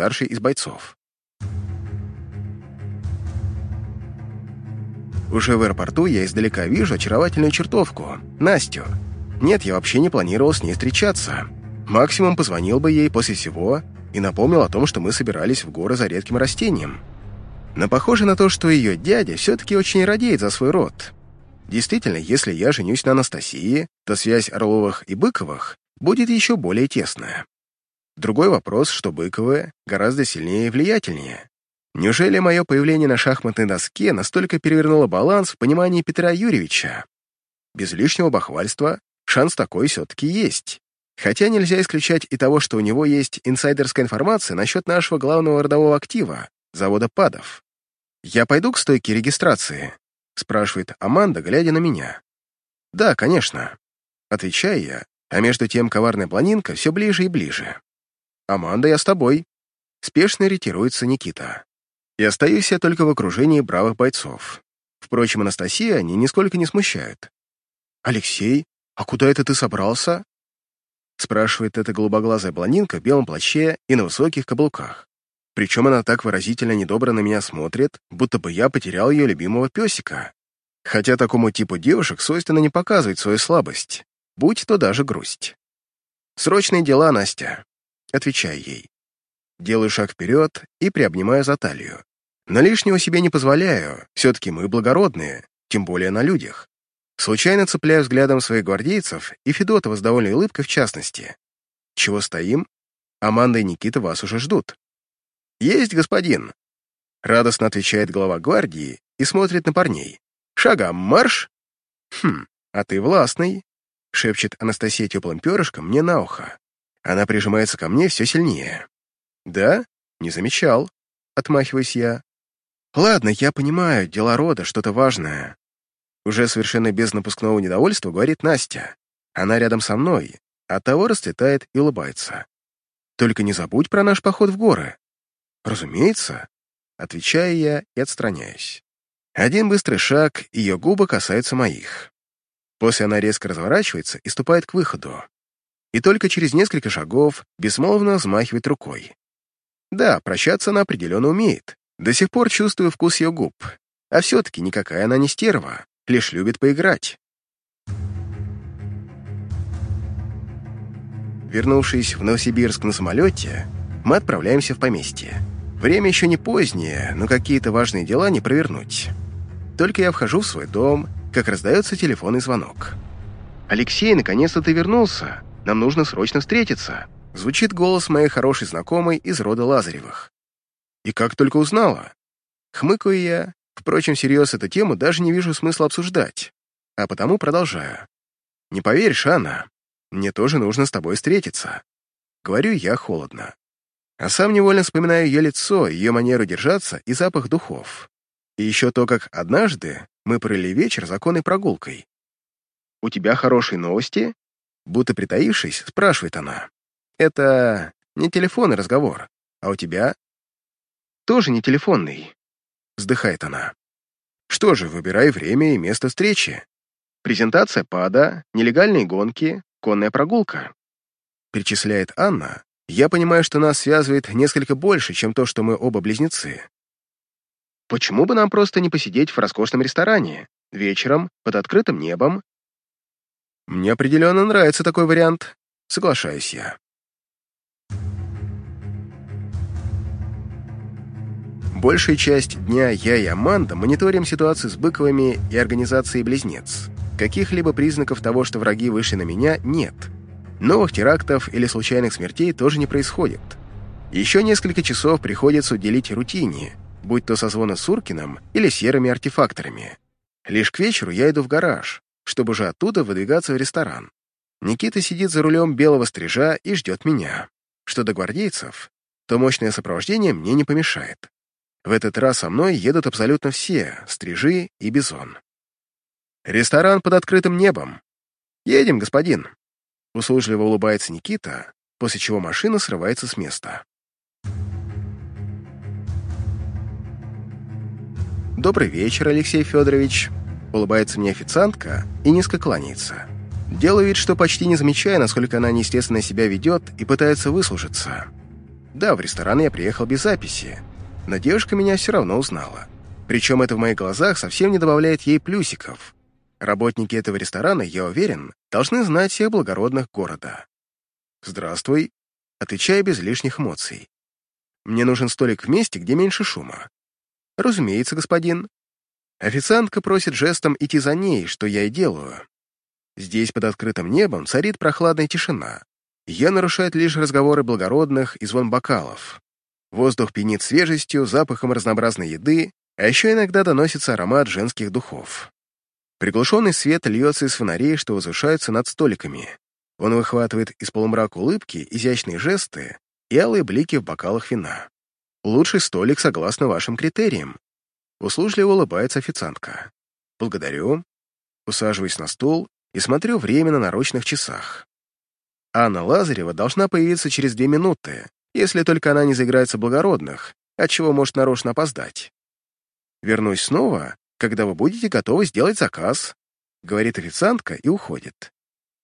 старший из бойцов. Уже в аэропорту я издалека вижу очаровательную чертовку, Настю. Нет, я вообще не планировал с ней встречаться. Максимум позвонил бы ей после всего и напомнил о том, что мы собирались в горы за редким растением. Но похоже на то, что ее дядя все-таки очень радеет за свой род. Действительно, если я женюсь на Анастасии, то связь Орловых и Быковых будет еще более тесная. Другой вопрос, что Быковы гораздо сильнее и влиятельнее. Неужели мое появление на шахматной доске настолько перевернуло баланс в понимании Петра Юрьевича? Без лишнего бахвальства шанс такой все-таки есть. Хотя нельзя исключать и того, что у него есть инсайдерская информация насчет нашего главного родового актива — завода ПАДов. «Я пойду к стойке регистрации?» — спрашивает Аманда, глядя на меня. «Да, конечно», — отвечаю я, а между тем коварная планинка все ближе и ближе. «Аманда, я с тобой», — спешно ретируется Никита и остаюсь я только в окружении бравых бойцов. Впрочем, Анастасия они нисколько не смущают. «Алексей, а куда это ты собрался?» спрашивает эта голубоглазая блондинка в белом плаще и на высоких каблуках. Причем она так выразительно недобро на меня смотрит, будто бы я потерял ее любимого песика. Хотя такому типу девушек свойственно не показывать свою слабость, будь то даже грусть. «Срочные дела, Настя», — отвечаю ей. Делаю шаг вперед и приобнимаю за талию. Но лишнего себе не позволяю, все-таки мы благородные, тем более на людях. Случайно цепляю взглядом своих гвардейцев и Федотова с довольной улыбкой в частности. Чего стоим? Аманда и Никита вас уже ждут. «Есть, господин!» Радостно отвечает глава гвардии и смотрит на парней. «Шагом марш!» «Хм, а ты властный!» шепчет Анастасия теплым перышком мне на ухо. Она прижимается ко мне все сильнее. «Да? Не замечал», — отмахиваюсь я. Ладно, я понимаю, дела рода, что-то важное. Уже совершенно без напускного недовольства говорит Настя. Она рядом со мной, а того расцветает и улыбается. Только не забудь про наш поход в горы. Разумеется, отвечаю я и отстраняюсь. Один быстрый шаг, ее губы касаются моих. После она резко разворачивается и ступает к выходу. И только через несколько шагов безмолвно взмахивает рукой. Да, прощаться она определенно умеет. До сих пор чувствую вкус ее губ. А все-таки никакая она не стерва, лишь любит поиграть. Вернувшись в Новосибирск на самолете, мы отправляемся в поместье. Время еще не позднее, но какие-то важные дела не провернуть. Только я вхожу в свой дом, как раздается телефонный звонок. «Алексей, наконец-то ты вернулся. Нам нужно срочно встретиться», звучит голос моей хорошей знакомой из рода Лазаревых. И как только узнала? Хмыкаю я, впрочем, всерьез эту тему даже не вижу смысла обсуждать, а потому продолжаю. Не поверишь, Анна, мне тоже нужно с тобой встретиться. Говорю я холодно. А сам невольно вспоминаю ее лицо, ее манеру держаться и запах духов. И еще то, как однажды мы провели вечер законной прогулкой. «У тебя хорошие новости?» Будто притаившись, спрашивает она. «Это не телефонный разговор, а у тебя тоже не телефонный», — вздыхает она. «Что же, выбирай время и место встречи. Презентация ПАДа, нелегальные гонки, конная прогулка». Перечисляет Анна. Я понимаю, что нас связывает несколько больше, чем то, что мы оба близнецы. Почему бы нам просто не посидеть в роскошном ресторане, вечером, под открытым небом? Мне определенно нравится такой вариант, соглашаюсь я. Большую часть дня я и Аманда мониторим ситуацию с Быковыми и организацией «Близнец». Каких-либо признаков того, что враги вышли на меня, нет. Новых терактов или случайных смертей тоже не происходит. Еще несколько часов приходится уделить рутине, будь то созвоны с Уркиным или серыми артефакторами. Лишь к вечеру я иду в гараж, чтобы уже оттуда выдвигаться в ресторан. Никита сидит за рулем белого стрижа и ждет меня. Что до гвардейцев, то мощное сопровождение мне не помешает. В этот раз со мной едут абсолютно все, стрижи и бизон. Ресторан под открытым небом. Едем, господин. Услужливо улыбается Никита, после чего машина срывается с места. «Добрый вечер, Алексей Федорович», — улыбается мне официантка и низко кланяется. Делаю вид, что почти не замечая, насколько она неестественно себя ведет и пытается выслужиться. Да, в ресторан я приехал без записи, но девушка меня все равно узнала. Причем это в моих глазах совсем не добавляет ей плюсиков. Работники этого ресторана, я уверен, должны знать всех благородных города. «Здравствуй», — отвечаю без лишних эмоций. «Мне нужен столик в месте, где меньше шума». «Разумеется, господин». Официантка просит жестом идти за ней, что я и делаю. Здесь под открытым небом царит прохладная тишина. Ее нарушают лишь разговоры благородных и звон бокалов. Воздух пьянит свежестью, запахом разнообразной еды, а еще иногда доносится аромат женских духов. Приглушенный свет льется из фонарей, что возвышаются над столиками. Он выхватывает из полумрака улыбки, изящные жесты и алые блики в бокалах вина. Лучший столик согласно вашим критериям. Услужливо улыбается официантка. Благодарю. Усаживаюсь на стул и смотрю время на наручных часах. Анна Лазарева должна появиться через две минуты, если только она не заиграется благородных, отчего может нарочно опоздать. Вернусь снова, когда вы будете готовы сделать заказ», — говорит официантка и уходит.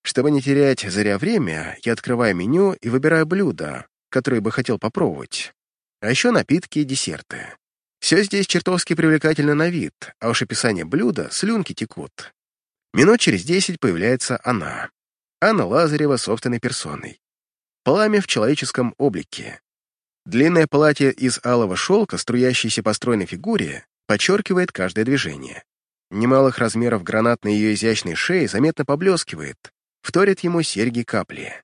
Чтобы не терять зря время, я открываю меню и выбираю блюда, которые бы хотел попробовать. А еще напитки и десерты. Все здесь чертовски привлекательно на вид, а уж описание блюда слюнки текут. Минут через десять появляется она. Анна Лазарева собственной персоной. Пламя в человеческом облике. Длинное платье из алого шелка, струящееся по стройной фигуре, подчеркивает каждое движение. Немалых размеров гранат на ее изящной шее заметно поблескивает, вторит ему серьги-капли.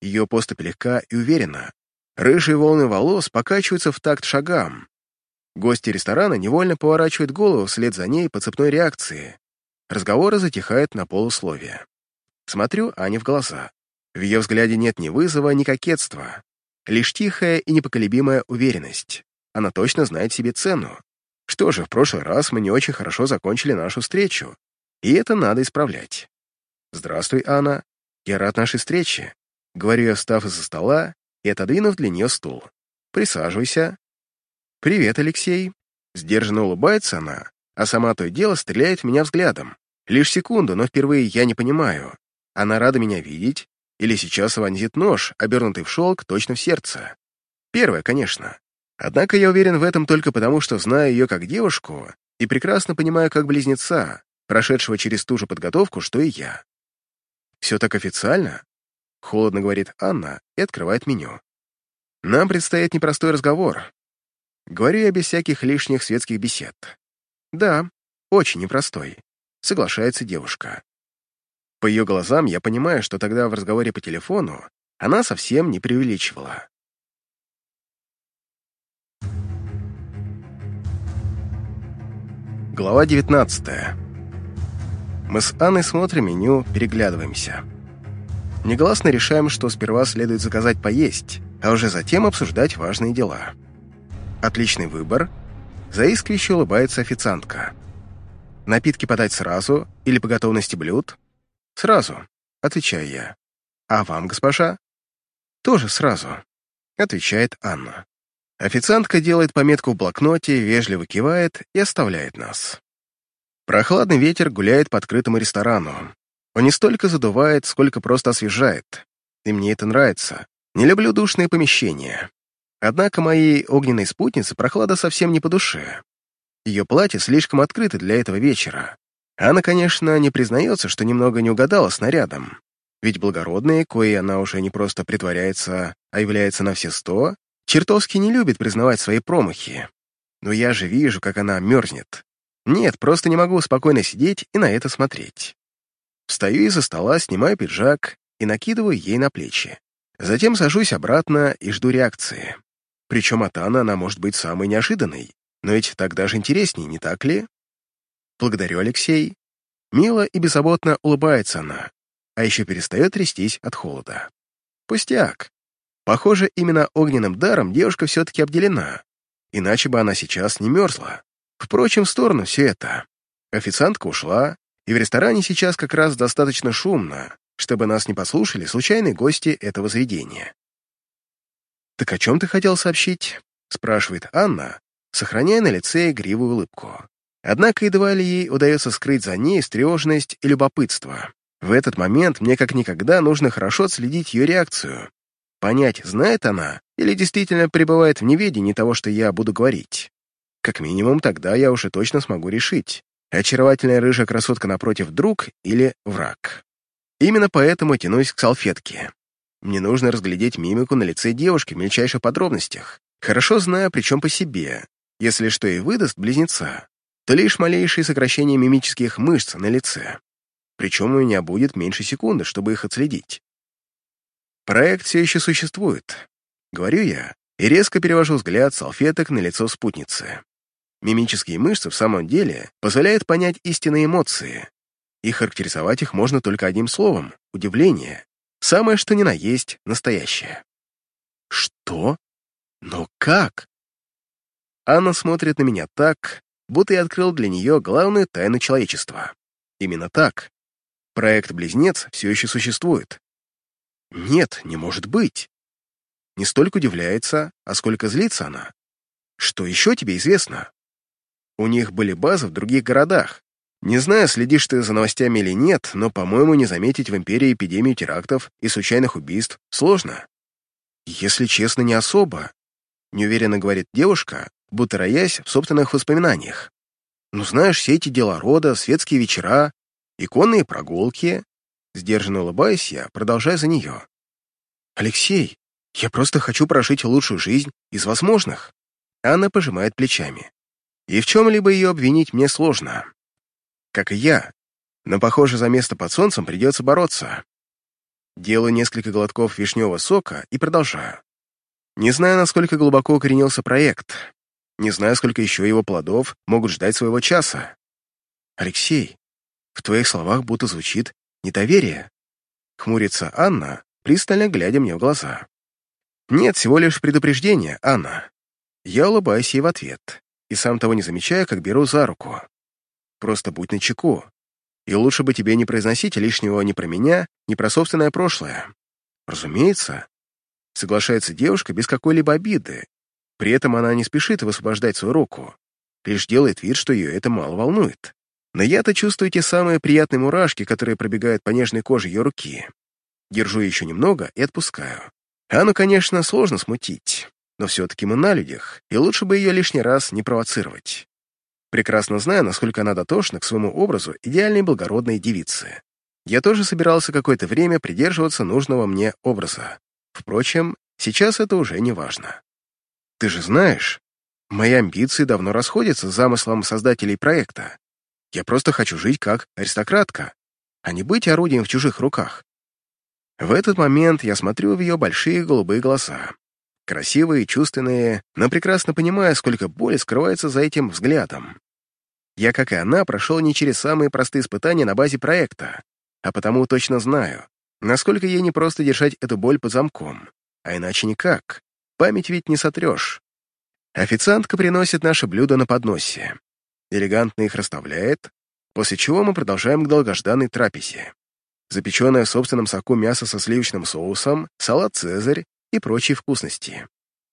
Ее поступь легка и уверена. Рыжие волны волос покачиваются в такт шагам. Гости ресторана невольно поворачивают голову вслед за ней по цепной реакции. Разговоры затихают на полусловие. Смотрю Ане в глаза. В ее взгляде нет ни вызова, ни кокетства. Лишь тихая и непоколебимая уверенность. Она точно знает себе цену. Что же, в прошлый раз мы не очень хорошо закончили нашу встречу, и это надо исправлять. «Здравствуй, Анна. Я рад нашей встрече», — говорю я, встав из-за стола и отодвинув для нее стул. «Присаживайся». «Привет, Алексей». Сдержанно улыбается она, а сама то и дело стреляет в меня взглядом. Лишь секунду, но впервые я не понимаю, она рада меня видеть или сейчас вонзит нож, обернутый в шелк, точно в сердце. Первое, конечно. Однако я уверен в этом только потому, что знаю ее как девушку и прекрасно понимаю как близнеца, прошедшего через ту же подготовку, что и я. «Все так официально?» — холодно говорит Анна и открывает меню. «Нам предстоит непростой разговор. Говорю я без всяких лишних светских бесед. Да, очень непростой», — соглашается девушка. По ее глазам я понимаю, что тогда в разговоре по телефону она совсем не преувеличивала. Глава 19 Мы с Анной смотрим меню, переглядываемся. Негласно решаем, что сперва следует заказать поесть, а уже затем обсуждать важные дела. Отличный выбор. Заискивающе улыбается официантка. Напитки подать сразу или по готовности блюд? Сразу, отвечаю я. А вам, госпожа? Тоже сразу, отвечает Анна. Официантка делает пометку в блокноте, вежливо кивает и оставляет нас. Прохладный ветер гуляет по открытому ресторану. Он не столько задувает, сколько просто освежает. И мне это нравится. Не люблю душные помещения. Однако моей огненной спутнице прохлада совсем не по душе. Ее платье слишком открыто для этого вечера. Она, конечно, не признается, что немного не угадала с нарядом. Ведь благородные, кои она уже не просто притворяется, а является на все сто, Чертовски не любит признавать свои промахи. Но я же вижу, как она мерзнет. Нет, просто не могу спокойно сидеть и на это смотреть. Встаю из-за стола, снимаю пиджак и накидываю ей на плечи. Затем сажусь обратно и жду реакции. Причем от Анны она может быть самой неожиданной. Но ведь так даже интереснее, не так ли? Благодарю, Алексей. Мило и беззаботно улыбается она, а еще перестает трястись от холода. Пустяк. Похоже, именно огненным даром девушка все-таки обделена, иначе бы она сейчас не мерзла. Впрочем, в сторону все это. Официантка ушла, и в ресторане сейчас как раз достаточно шумно, чтобы нас не послушали случайные гости этого заведения. «Так о чем ты хотел сообщить?» — спрашивает Анна, сохраняя на лице игривую улыбку. Однако едва ли ей удается скрыть за ней встревоженность и любопытство. В этот момент мне как никогда нужно хорошо отследить ее реакцию, понять, знает она или действительно пребывает в неведении того, что я буду говорить. Как минимум, тогда я уже точно смогу решить, очаровательная рыжая красотка напротив друг или враг. Именно поэтому тянусь к салфетке. Мне нужно разглядеть мимику на лице девушки в мельчайших подробностях, хорошо зная, причем по себе. Если что и выдаст близнеца, то лишь малейшие сокращения мимических мышц на лице. Причем у меня будет меньше секунды, чтобы их отследить. Проект все еще существует, говорю я, и резко перевожу взгляд салфеток на лицо спутницы. Мимические мышцы в самом деле позволяют понять истинные эмоции, и характеризовать их можно только одним словом — удивление. Самое что ни на есть настоящее. Что? Но как? Анна смотрит на меня так, будто я открыл для нее главную тайну человечества. Именно так. Проект-близнец все еще существует. Нет, не может быть. Не столько удивляется, а сколько злится она. Что еще тебе известно? У них были базы в других городах. Не знаю, следишь ты за новостями или нет, но, по-моему, не заметить в Империи эпидемию терактов и случайных убийств сложно. Если честно, не особо. Неуверенно говорит девушка, будто роясь в собственных воспоминаниях. Ну, знаешь, все эти дела рода, светские вечера, иконные прогулки. Сдержанно улыбаюсь я, продолжая за нее. «Алексей, я просто хочу прожить лучшую жизнь из возможных». Анна пожимает плечами и в чем-либо ее обвинить мне сложно. Как и я, но, похоже, за место под солнцем придется бороться. Делаю несколько глотков вишневого сока и продолжаю. Не знаю, насколько глубоко укоренился проект, не знаю, сколько еще его плодов могут ждать своего часа. Алексей, в твоих словах будто звучит недоверие. Хмурится Анна, пристально глядя мне в глаза. Нет, всего лишь предупреждение, Анна. Я улыбаюсь ей в ответ и сам того не замечая, как беру за руку. Просто будь начеку. И лучше бы тебе не произносить лишнего ни про меня, ни про собственное прошлое. Разумеется. Соглашается девушка без какой-либо обиды. При этом она не спешит высвобождать свою руку, лишь делает вид, что ее это мало волнует. Но я-то чувствую те самые приятные мурашки, которые пробегают по нежной коже ее руки. Держу еще немного и отпускаю. Анну, конечно, сложно смутить но все-таки мы на людях, и лучше бы ее лишний раз не провоцировать. Прекрасно знаю, насколько она дотошна к своему образу идеальной благородной девицы. Я тоже собирался какое-то время придерживаться нужного мне образа. Впрочем, сейчас это уже не важно. Ты же знаешь, мои амбиции давно расходятся с замыслом создателей проекта. Я просто хочу жить как аристократка, а не быть орудием в чужих руках. В этот момент я смотрю в ее большие голубые глаза, Красивые, чувственные, но прекрасно понимая, сколько боли скрывается за этим взглядом. Я, как и она, прошел не через самые простые испытания на базе проекта, а потому точно знаю, насколько ей не просто держать эту боль под замком, а иначе никак. Память ведь не сотрешь. Официантка приносит наше блюдо на подносе. Элегантно их расставляет, после чего мы продолжаем к долгожданной трапезе. Запеченное в собственном соку мясо со сливочным соусом, салат «Цезарь» и прочие вкусности.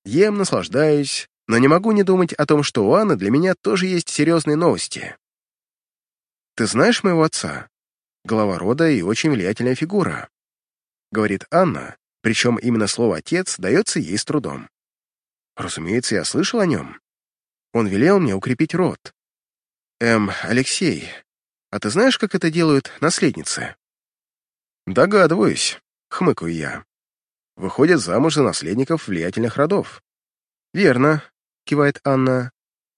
Ем, наслаждаюсь, но не могу не думать о том, что у Анны для меня тоже есть серьезные новости. «Ты знаешь моего отца? Глава рода и очень влиятельная фигура», — говорит Анна, причем именно слово «отец» дается ей с трудом. Разумеется, я слышал о нем. Он велел мне укрепить род. Эм, Алексей, а ты знаешь, как это делают наследницы? Догадываюсь, хмыкаю я выходят замуж за наследников влиятельных родов. «Верно», — кивает Анна.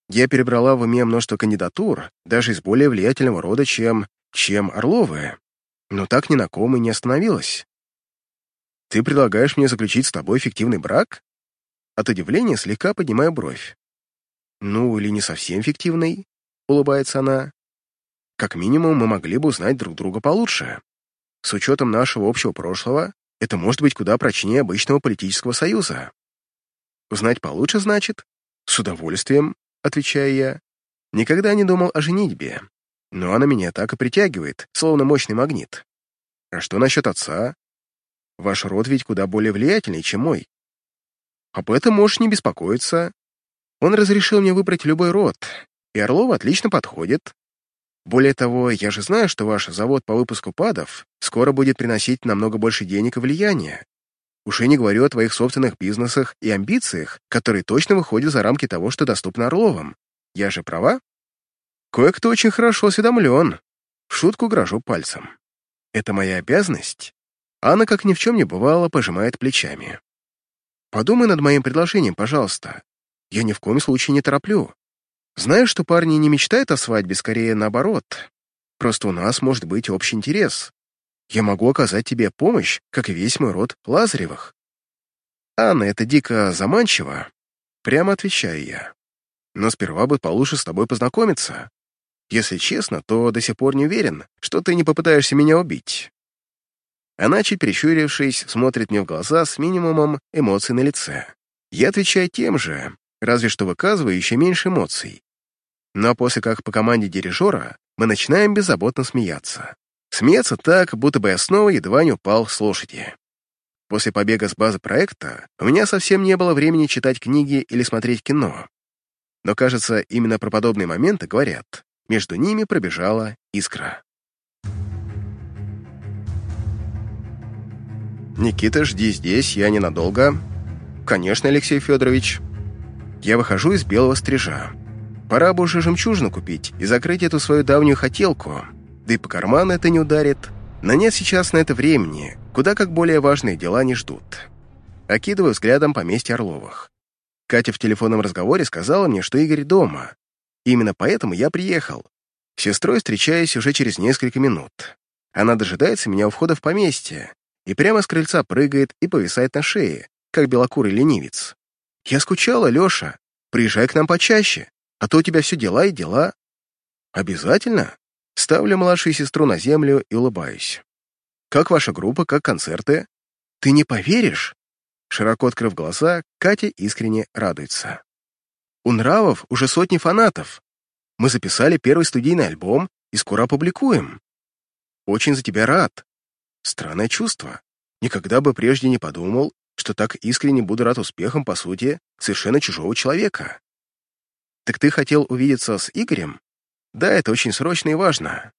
«Я перебрала в уме множество кандидатур, даже из более влиятельного рода, чем... чем Орловы, но так ни на ком и не остановилась. Ты предлагаешь мне заключить с тобой фиктивный брак?» От удивления слегка поднимаю бровь. «Ну, или не совсем фиктивный», — улыбается она. «Как минимум, мы могли бы узнать друг друга получше. С учетом нашего общего прошлого, это может быть куда прочнее обычного политического союза. Узнать получше, значит? С удовольствием, отвечаю я. Никогда не думал о женитьбе, но она меня так и притягивает, словно мощный магнит. А что насчет отца? Ваш род ведь куда более влиятельный, чем мой. Об этом можешь не беспокоиться. Он разрешил мне выбрать любой род, и Орлова отлично подходит. Более того, я же знаю, что ваш завод по выпуску падов скоро будет приносить намного больше денег и влияния. Уже не говорю о твоих собственных бизнесах и амбициях, которые точно выходят за рамки того, что доступно Орловым. Я же права? Кое-кто очень хорошо осведомлен. В шутку грожу пальцем. Это моя обязанность? Анна, как ни в чем не бывало, пожимает плечами. Подумай над моим предложением, пожалуйста. Я ни в коем случае не тороплю. Знаю, что парни не мечтают о свадьбе, скорее наоборот. Просто у нас может быть общий интерес. Я могу оказать тебе помощь, как и весь мой род Лазаревых. Анна, это дико заманчиво. Прямо отвечаю я. Но сперва бы получше с тобой познакомиться. Если честно, то до сих пор не уверен, что ты не попытаешься меня убить. Она, чуть перещурившись, смотрит мне в глаза с минимумом эмоций на лице. Я отвечаю тем же, разве что выказываю еще меньше эмоций. Но после как по команде дирижера мы начинаем беззаботно смеяться. Смеяться так, будто бы я снова едва не упал с лошади. После побега с базы проекта у меня совсем не было времени читать книги или смотреть кино. Но, кажется, именно про подобные моменты говорят. Между ними пробежала искра. «Никита, жди здесь, я ненадолго». «Конечно, Алексей Федорович». Я выхожу из белого стрижа. Пора бы уже жемчужину купить и закрыть эту свою давнюю хотелку. Да и по карману это не ударит. Но нет сейчас на это времени, куда как более важные дела не ждут. Окидываю взглядом поместье Орловых. Катя в телефонном разговоре сказала мне, что Игорь дома. Именно поэтому я приехал. С сестрой встречаюсь уже через несколько минут. Она дожидается меня у входа в поместье и прямо с крыльца прыгает и повисает на шее, как белокурый ленивец. «Я скучала, Леша. Приезжай к нам почаще, а то у тебя все дела и дела». «Обязательно?» Ставлю младшую сестру на землю и улыбаюсь. «Как ваша группа, как концерты?» «Ты не поверишь?» Широко открыв глаза, Катя искренне радуется. «У Нравов уже сотни фанатов. Мы записали первый студийный альбом и скоро опубликуем. Очень за тебя рад. Странное чувство. Никогда бы прежде не подумал, что так искренне буду рад успехам, по сути, совершенно чужого человека. Так ты хотел увидеться с Игорем? Да, это очень срочно и важно.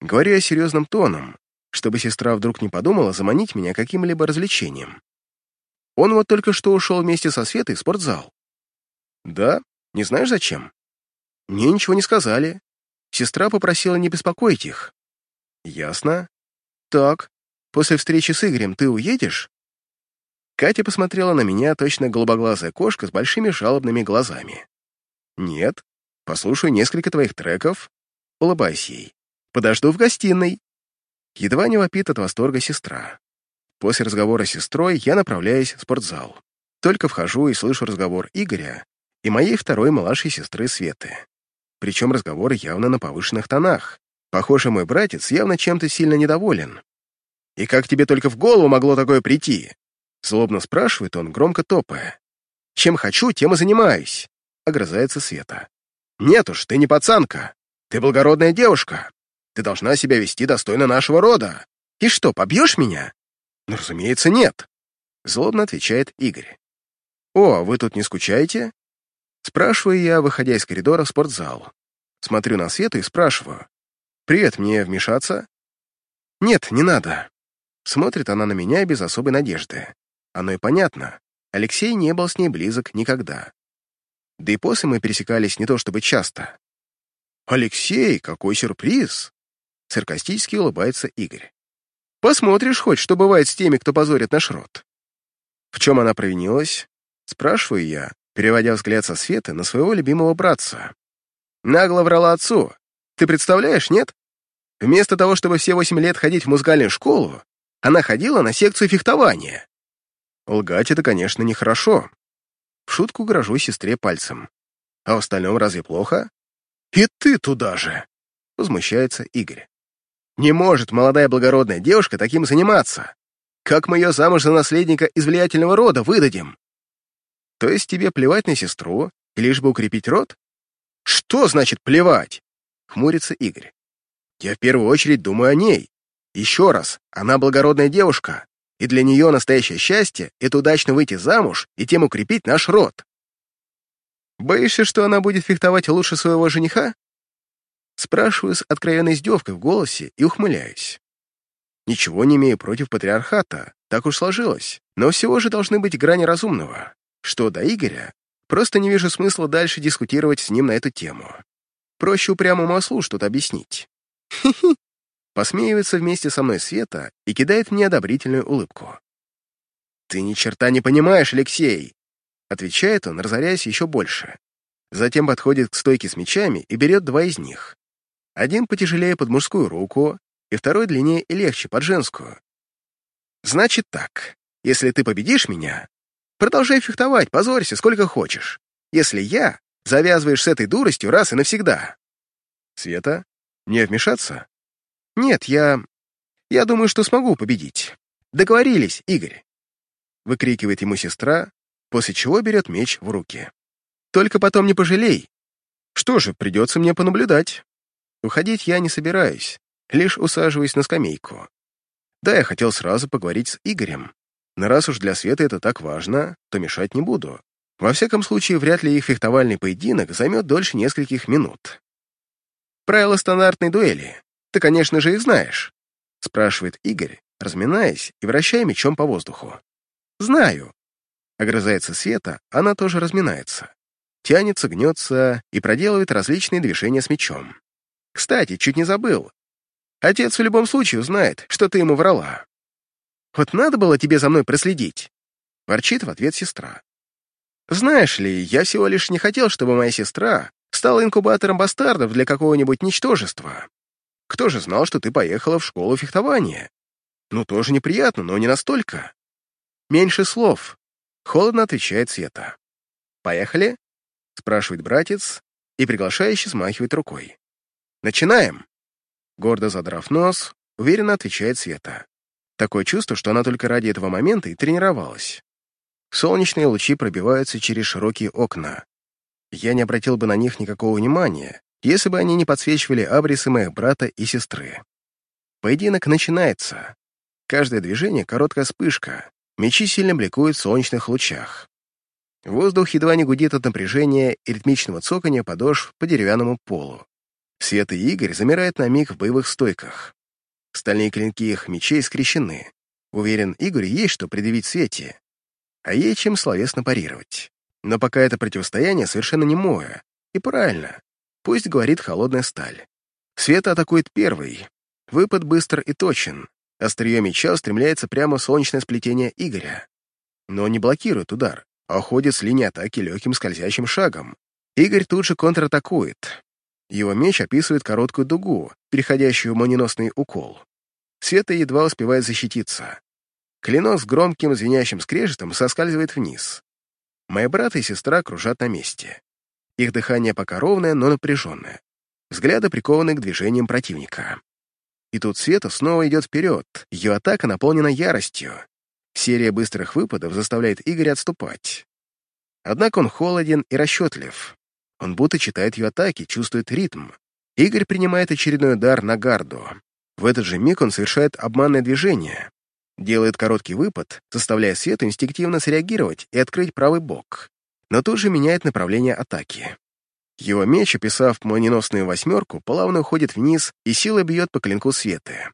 Говорю я серьезным тоном, чтобы сестра вдруг не подумала заманить меня каким-либо развлечением. Он вот только что ушел вместе со Светой в спортзал. Да? Не знаешь, зачем? Мне ничего не сказали. Сестра попросила не беспокоить их. Ясно. Так, после встречи с Игорем ты уедешь? Катя посмотрела на меня, точно голубоглазая кошка с большими жалобными глазами. Нет, послушаю несколько твоих треков, улыбаясь ей. Подожду в гостиной. Едва не вопит от восторга сестра. После разговора с сестрой я направляюсь в спортзал. Только вхожу и слышу разговор Игоря и моей второй младшей сестры Светы. Причем разговор явно на повышенных тонах. Похоже, мой братец явно чем-то сильно недоволен. «И как тебе только в голову могло такое прийти?» Злобно спрашивает он, громко топая. «Чем хочу, тем и занимаюсь», — огрызается Света. «Нет уж, ты не пацанка. Ты благородная девушка. Ты должна себя вести достойно нашего рода. И что, побьешь меня?» «Ну, разумеется, нет», — злобно отвечает Игорь. «О, вы тут не скучаете?» Спрашиваю я, выходя из коридора в спортзал. Смотрю на Свету и спрашиваю. «Привет, мне вмешаться?» «Нет, не надо». Смотрит она на меня без особой надежды. Оно и понятно. Алексей не был с ней близок никогда. Да и после мы пересекались не то чтобы часто. «Алексей, какой сюрприз!» Саркастически улыбается Игорь. Посмотришь хоть, что бывает с теми, кто позорит наш род. В чем она провинилась? Спрашиваю я, переводя взгляд со Светы на своего любимого братца. Нагло врала отцу. Ты представляешь, нет? Вместо того, чтобы все восемь лет ходить в музыкальную школу, она ходила на секцию фехтования. Лгать — это, конечно, нехорошо. В шутку грожу сестре пальцем. А в остальном разве плохо? И ты туда же! Возмущается Игорь. Не может молодая благородная девушка таким заниматься. Как мы ее замуж за наследника из влиятельного рода выдадим? То есть тебе плевать на сестру, лишь бы укрепить род? Что значит плевать? Хмурится Игорь. Я в первую очередь думаю о ней. Еще раз, она благородная девушка, и для нее настоящее счастье — это удачно выйти замуж и тем укрепить наш род. Боишься, что она будет фехтовать лучше своего жениха? Спрашиваю с откровенной издевкой в голосе и ухмыляюсь. Ничего не имею против патриархата, Так уж сложилось. Но всего же должны быть грани разумного. Что до Игоря, просто не вижу смысла дальше дискутировать с ним на эту тему. Проще упрямому ослу что-то объяснить. Хи-хи. Посмеивается вместе со мной Света и кидает мне одобрительную улыбку. «Ты ни черта не понимаешь, Алексей!» Отвечает он, разоряясь еще больше. Затем подходит к стойке с мечами и берет два из них. Один потяжелее под мужскую руку, и второй длиннее и легче под женскую. Значит так, если ты победишь меня, продолжай фехтовать, позорься сколько хочешь. Если я, завязываешь с этой дуростью раз и навсегда. Света, мне вмешаться? Нет, я... Я думаю, что смогу победить. Договорились, Игорь. Выкрикивает ему сестра, после чего берет меч в руки. Только потом не пожалей. Что же, придется мне понаблюдать. Уходить я не собираюсь, лишь усаживаюсь на скамейку. Да, я хотел сразу поговорить с Игорем, но раз уж для Светы это так важно, то мешать не буду. Во всяком случае, вряд ли их фехтовальный поединок займет дольше нескольких минут. «Правила стандартной дуэли. Ты, конечно же, их знаешь», — спрашивает Игорь, разминаясь и вращая мечом по воздуху. «Знаю». Огрызается Света, она тоже разминается. Тянется, гнется и проделывает различные движения с мечом. «Кстати, чуть не забыл. Отец в любом случае узнает, что ты ему врала. Вот надо было тебе за мной проследить», — ворчит в ответ сестра. «Знаешь ли, я всего лишь не хотел, чтобы моя сестра стала инкубатором бастардов для какого-нибудь ничтожества. Кто же знал, что ты поехала в школу фехтования? Ну, тоже неприятно, но не настолько. «Меньше слов», — холодно отвечает Света. «Поехали?» — спрашивает братец и приглашающе смахивает рукой. «Начинаем!» Гордо задрав нос, уверенно отвечает Света. Такое чувство, что она только ради этого момента и тренировалась. Солнечные лучи пробиваются через широкие окна. Я не обратил бы на них никакого внимания, если бы они не подсвечивали абрисы моих брата и сестры. Поединок начинается. Каждое движение — короткая вспышка, Мечи сильно бликуют в солнечных лучах. Воздух едва не гудит от напряжения и ритмичного цокания подошв по деревянному полу. Свет и Игорь замирают на миг в боевых стойках. Стальные клинки их мечей скрещены. Уверен, Игорь есть что предъявить Свете, а ей чем словесно парировать. Но пока это противостояние совершенно не мое. И правильно. Пусть говорит холодная сталь. Света атакует первый. Выпад быстр и точен. Острие меча устремляется прямо в солнечное сплетение Игоря. Но не блокирует удар, а уходит с линии атаки легким скользящим шагом. Игорь тут же контратакует. Его меч описывает короткую дугу, переходящую в молниеносный укол. Света едва успевает защититься. Клинок с громким звенящим скрежетом соскальзывает вниз. Мои брат и сестра кружат на месте. Их дыхание пока ровное, но напряженное. Взгляды прикованы к движениям противника. И тут Света снова идет вперед, ее атака наполнена яростью. Серия быстрых выпадов заставляет Игоря отступать. Однако он холоден и расчетлив. Он будто читает ее атаки, чувствует ритм. Игорь принимает очередной удар на гарду. В этот же миг он совершает обманное движение. Делает короткий выпад, заставляя Свету инстинктивно среагировать и открыть правый бок. Но тут же меняет направление атаки. Его меч, описав молниеносную восьмерку, плавно уходит вниз и силой бьет по клинку Светы.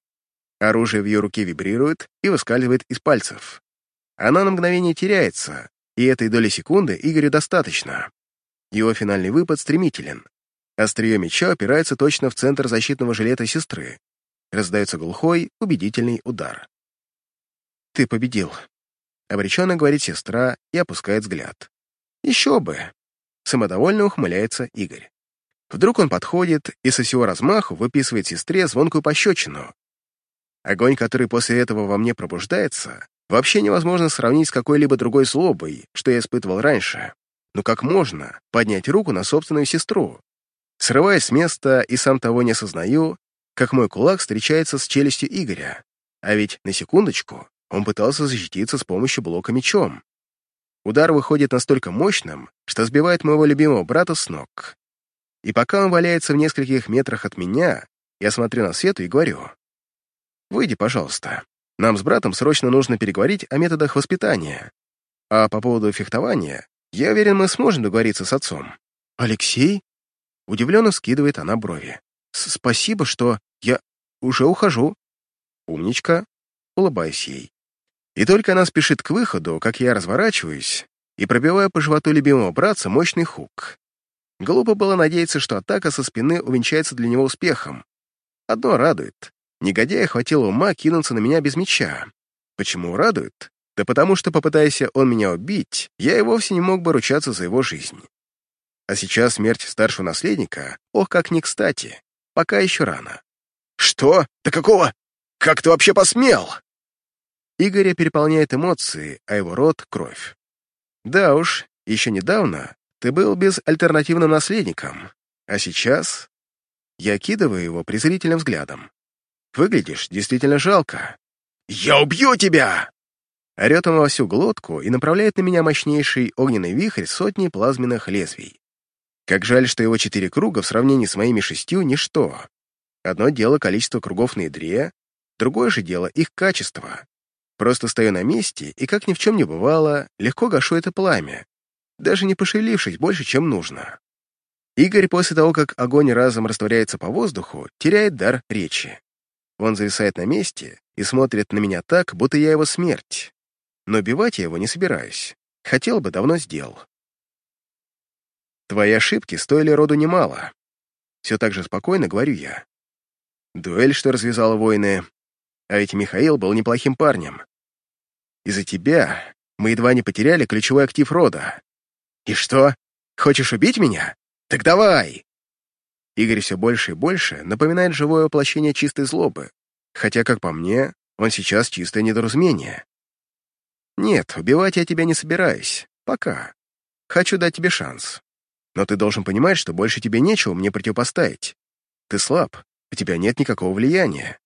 Оружие в ее руке вибрирует и выскальзывает из пальцев. Она на мгновение теряется, и этой доли секунды Игорю достаточно. Его финальный выпад стремителен. Острие меча опирается точно в центр защитного жилета сестры. Раздается глухой, убедительный удар. «Ты победил», — обреченно говорит сестра и опускает взгляд. «Еще бы! Самодовольно ухмыляется Игорь. Вдруг он подходит и со всего размаху выписывает сестре звонкую пощечину. Огонь, который после этого во мне пробуждается, вообще невозможно сравнить с какой-либо другой злобой, что я испытывал раньше. Но как можно поднять руку на собственную сестру? Срываясь с места и сам того не осознаю, как мой кулак встречается с челюстью Игоря. А ведь, на секундочку, он пытался защититься с помощью блока мечом. Удар выходит настолько мощным, что сбивает моего любимого брата с ног. И пока он валяется в нескольких метрах от меня, я смотрю на Свету и говорю, «Выйди, пожалуйста. Нам с братом срочно нужно переговорить о методах воспитания. А по поводу фехтования, я уверен, мы сможем договориться с отцом». «Алексей?» Удивленно скидывает она брови. «Спасибо, что я уже ухожу». «Умничка», улыбаюсь ей. И только она спешит к выходу, как я разворачиваюсь и пробиваю по животу любимого братца мощный хук. Глупо было надеяться, что атака со спины увенчается для него успехом. Одно радует. Негодяя хватило ума кинуться на меня без меча. Почему радует? Да потому что, попытаясь он меня убить, я и вовсе не мог бы ручаться за его жизнь. А сейчас смерть старшего наследника, ох, как не кстати, пока еще рано. «Что? Да какого? Как ты вообще посмел?» Игоря переполняет эмоции, а его рот — кровь. Да уж, еще недавно ты был безальтернативным наследником, а сейчас я кидываю его презрительным взглядом. Выглядишь действительно жалко. «Я убью тебя!» Орет он во всю глотку и направляет на меня мощнейший огненный вихрь сотни плазменных лезвий. Как жаль, что его четыре круга в сравнении с моими шестью — ничто. Одно дело количество кругов на ядре, другое же дело их качество. Просто стою на месте и, как ни в чем не бывало, легко гашу это пламя, даже не пошевелившись больше, чем нужно. Игорь после того, как огонь разом растворяется по воздуху, теряет дар речи. Он зависает на месте и смотрит на меня так, будто я его смерть но убивать я его не собираюсь. Хотел бы, давно сделал. Твои ошибки стоили роду немало. Все так же спокойно говорю я. Дуэль, что развязала войны. А ведь Михаил был неплохим парнем. Из-за тебя мы едва не потеряли ключевой актив рода. И что? Хочешь убить меня? Так давай! Игорь все больше и больше напоминает живое воплощение чистой злобы, хотя, как по мне, он сейчас чистое недоразумение. «Нет, убивать я тебя не собираюсь. Пока. Хочу дать тебе шанс. Но ты должен понимать, что больше тебе нечего мне противопоставить. Ты слаб, у тебя нет никакого влияния.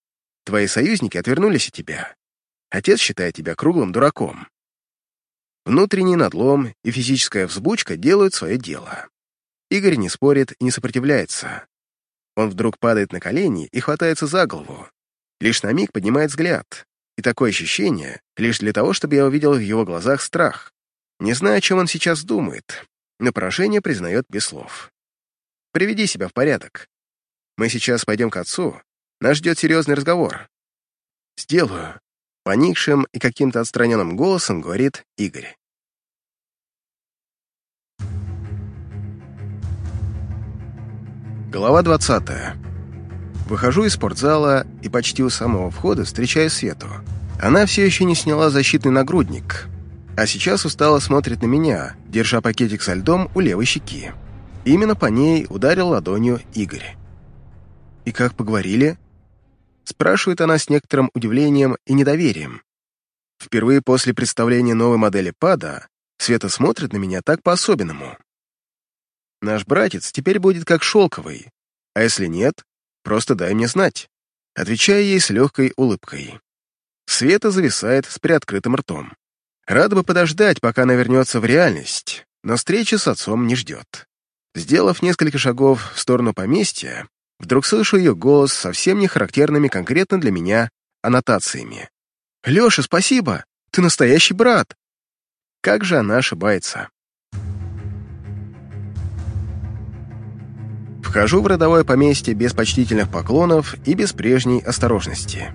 Твои союзники отвернулись от тебя. Отец считает тебя круглым дураком. Внутренний надлом и физическая взбучка делают свое дело. Игорь не спорит и не сопротивляется. Он вдруг падает на колени и хватается за голову. Лишь на миг поднимает взгляд, и такое ощущение лишь для того, чтобы я увидел в его глазах страх. Не знаю, о чем он сейчас думает, но поражение признает без слов. Приведи себя в порядок. Мы сейчас пойдем к отцу, нас ждет серьезный разговор. Сделаю. Поникшим и каким-то отстраненным голосом говорит Игорь. Глава 20. Выхожу из спортзала и почти у самого входа встречаю Свету. Она все еще не сняла защитный нагрудник, а сейчас устало смотрит на меня, держа пакетик со льдом у левой щеки. Именно по ней ударил ладонью Игорь. «И как поговорили?» Спрашивает она с некоторым удивлением и недоверием. Впервые после представления новой модели ПАДа Света смотрит на меня так по-особенному. Наш братец теперь будет как шелковый, а если нет, Просто дай мне знать», отвечая ей с легкой улыбкой. Света зависает с приоткрытым ртом. Рада бы подождать, пока она вернется в реальность, но встречи с отцом не ждет. Сделав несколько шагов в сторону поместья, вдруг слышу ее голос совсем не характерными конкретно для меня аннотациями. «Леша, спасибо! Ты настоящий брат!» Как же она ошибается? Вхожу в родовое поместье без почтительных поклонов и без прежней осторожности.